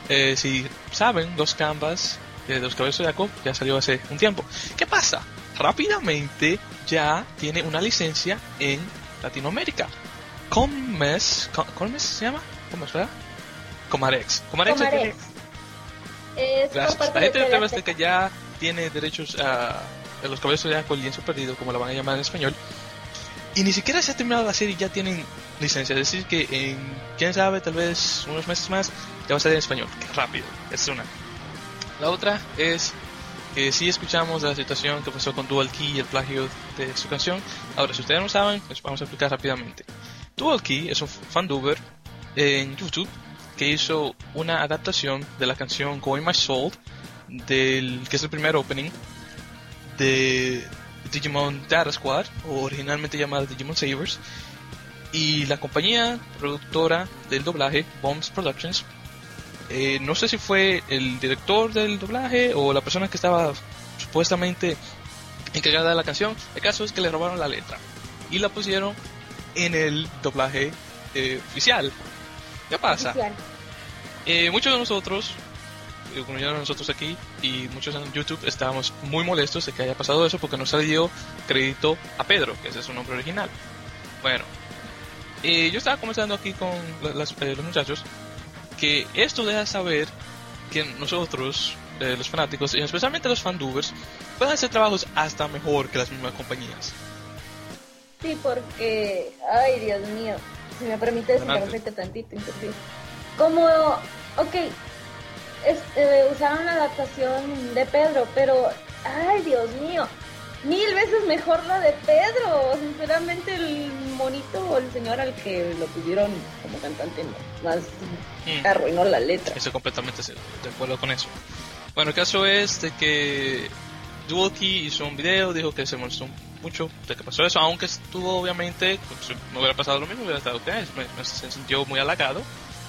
eh, si saben, los canvas de los cabezos de Jacob ya salió hace un tiempo. ¿Qué pasa? Rápidamente ya tiene una licencia en Latinoamérica. Comes, Co- Comes se llama? Comes, ¿verdad? Comarex. Comarex. Comarex. Es Gracias. La gente de TV Azteca ya tiene derechos a, a los cabezos de Jaco, el lienzo perdido, como la van a llamar en español. Y ni siquiera se ha terminado la serie y ya tienen licencia. Es decir, que en, quién sabe, tal vez unos meses más, ya va a salir en español. Qué rápido. Es una. La otra es que sí escuchamos la situación que pasó con Dual Key y el plagio de su canción. Ahora, si ustedes no saben, pues vamos a explicar rápidamente. Dual Key es un fanduber en YouTube que hizo una adaptación de la canción Going My Soul, del, que es el primer opening de Digimon Data Squad, originalmente llamada Digimon Savers, y la compañía productora del doblaje, Bombs Productions, eh, no sé si fue el director del doblaje o la persona que estaba supuestamente encargada de la canción. El caso es que le robaron la letra y la pusieron en el doblaje eh, oficial. ¿Qué pasa? Eh, muchos de nosotros, eh, incluyendo nosotros aquí y muchos en YouTube, estábamos muy molestos de que haya pasado eso porque no se le dio crédito a Pedro, que ese es su nombre original. Bueno, eh, yo estaba conversando aquí con las- los muchachos que esto deja saber que nosotros, eh, los fanáticos, y especialmente los fandubers, pueden hacer trabajos hasta mejor que las mismas compañías. Sí, porque, ay, Dios mío, si me permites Adelante. interrumpirte tantito. Como, ok, es- eh, usaron la adaptación de Pedro, pero, ay, Dios mío, mil veces mejor la de Pedro. Sinceramente, el monito o el señor al que lo pusieron como cantante no, más Mm. arruinó la letra. Estoy completamente de acuerdo con eso. Bueno, el caso es de que Duoki hizo un video, dijo que se molestó mucho de que pasó eso, aunque estuvo obviamente, pues, me hubiera pasado lo mismo, hubiera estado ok, me, me- se sintió muy halagado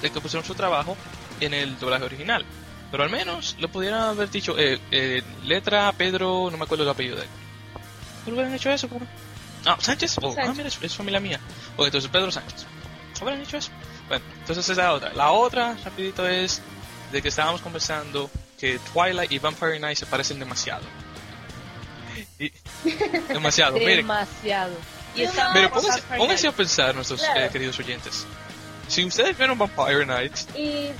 de que pusieron su trabajo en el doblaje original. Pero al menos le pudieran haber dicho, eh, eh, letra Pedro, no me acuerdo el apellido de él. ¿Pero hubieran hecho eso? ¿cómo? Ah, Sánchez. Oh, ah, mira, es, familia mía. O entonces Pedro Sánchez. ¿Hubieran hecho eso? Bueno, entonces esa es la otra. La otra, rapidito, es de que estábamos conversando que Twilight y Vampire Night se parecen demasiado. Y- demasiado, miren. Demasiado. Y está Pero pónganse, pónganse a pensar, nuestros Claro. eh, queridos oyentes. Si ustedes vieron Vampire Nights, Y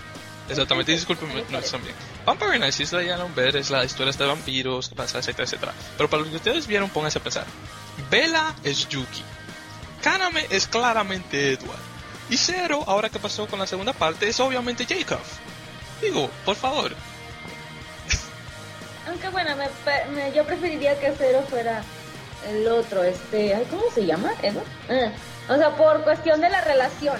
exactamente, disculpen, no también. Vampire Nights, si se la llegaron a ver, es la historia de vampiros, que pasa, etcétera, etcétera. Pero para lo que ustedes vieron, pónganse a pensar. Bella es Yuki. Kaname es claramente Edward. Y Zero, ahora que pasó con la segunda parte, es obviamente Jacob. Digo, por favor. Aunque bueno, me, me- yo preferiría que Cero fuera el otro, este, ¿cómo se llama? Ah, o sea, por cuestión de la relación.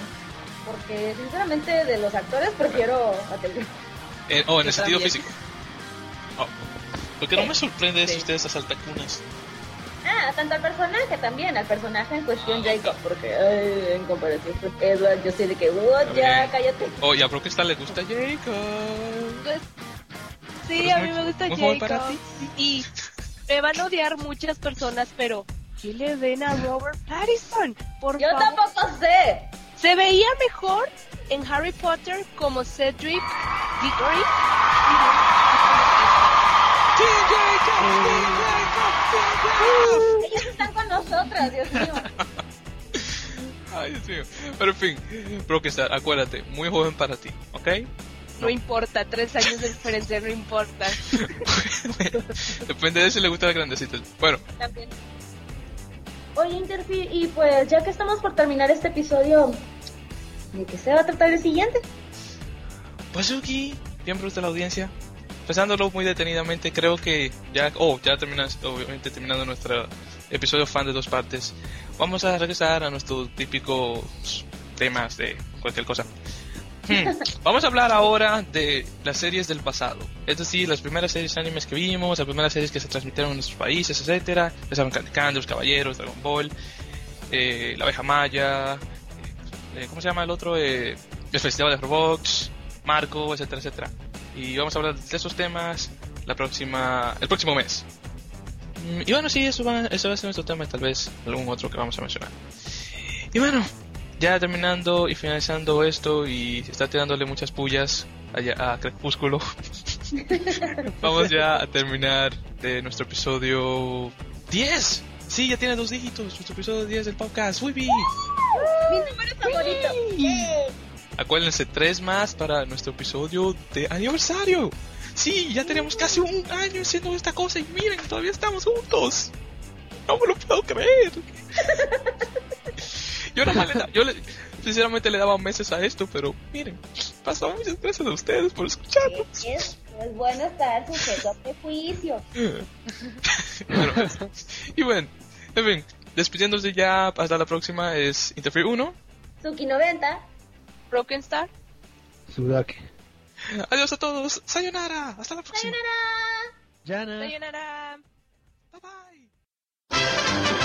Porque sinceramente de los actores prefiero a. Eh, oh, en el sentido también. físico. Oh. Lo que no me sorprende es ustedes a saltacunas. Ah, tanto al personaje también, al personaje en cuestión Jacob, porque ay, en comparación con Edward, yo soy de que, "Oh, Está ya, bien. cállate. Oh, y a Brockestar le gusta Jacob. Pues, sí, Pero a muy- mí me gusta Jacob. para ti. Y me van a odiar muchas personas, pero ¿qué le ven a Robert Pattinson? Por Yo favor. tampoco sé. Se veía mejor en Harry Potter como Cedric Diggory. Ellos están con nosotras, Dios mío. Ay, Dios mío. Pero en fin, Brockestar, acuérdate, muy joven para ti, ¿ok? No importa, tres años de diferencia no importa. Depende de si le gusta la grandecita. Bueno, También. Oye, Interfi, y pues ya que estamos por terminar este episodio, ¿de qué se va a tratar el siguiente? pues aquí, miembros de la audiencia, pensándolo muy detenidamente, creo que ya, oh, ya terminas, obviamente terminando nuestro episodio fan de dos partes, vamos a regresar a nuestros típicos temas de cualquier cosa. Hmm, Vamos a hablar ahora de las series del pasado, es decir, las primeras series animes que vimos, las primeras series que se transmitieron en nuestros países, etcétera. Ya saben, Candy Candy, Los Caballeros, Dragon Ball, eh, La Abeja Maya, eh, ¿cómo se llama el otro? Eh, el Festival de Roblox, Marco, etcétera, etcétera. Y vamos a hablar de esos temas la próxima, el próximo mes. Mm, Y bueno, sí, eso va, eso va a ser nuestro tema y tal vez algún otro que vamos a mencionar. Y bueno, ya terminando y finalizando esto y está tirándole muchas pullas a Crepúsculo. Vamos ya a terminar de nuestro episodio 10. Sí, ya tiene dos dígitos. Nuestro episodio 10 del podcast. ¡Uy, Mi número favorito. Acuérdense, tres más para nuestro episodio de aniversario. Sí, ya tenemos casi un año haciendo esta cosa y miren, todavía estamos juntos. No me lo puedo creer. Yo nada más le da- yo le- sinceramente le daba meses a esto, pero miren, pasó muchas gracias a ustedes por escucharnos. Es, es bueno estar sujeto a prejuicio. Bueno, y bueno, en fin, despidiéndose ya hasta la próxima es Interfere 1. Suki 90. Broken Star. Sudake. Adiós a todos, sayonara, hasta la próxima. Yana. Sayonara. Bye bye.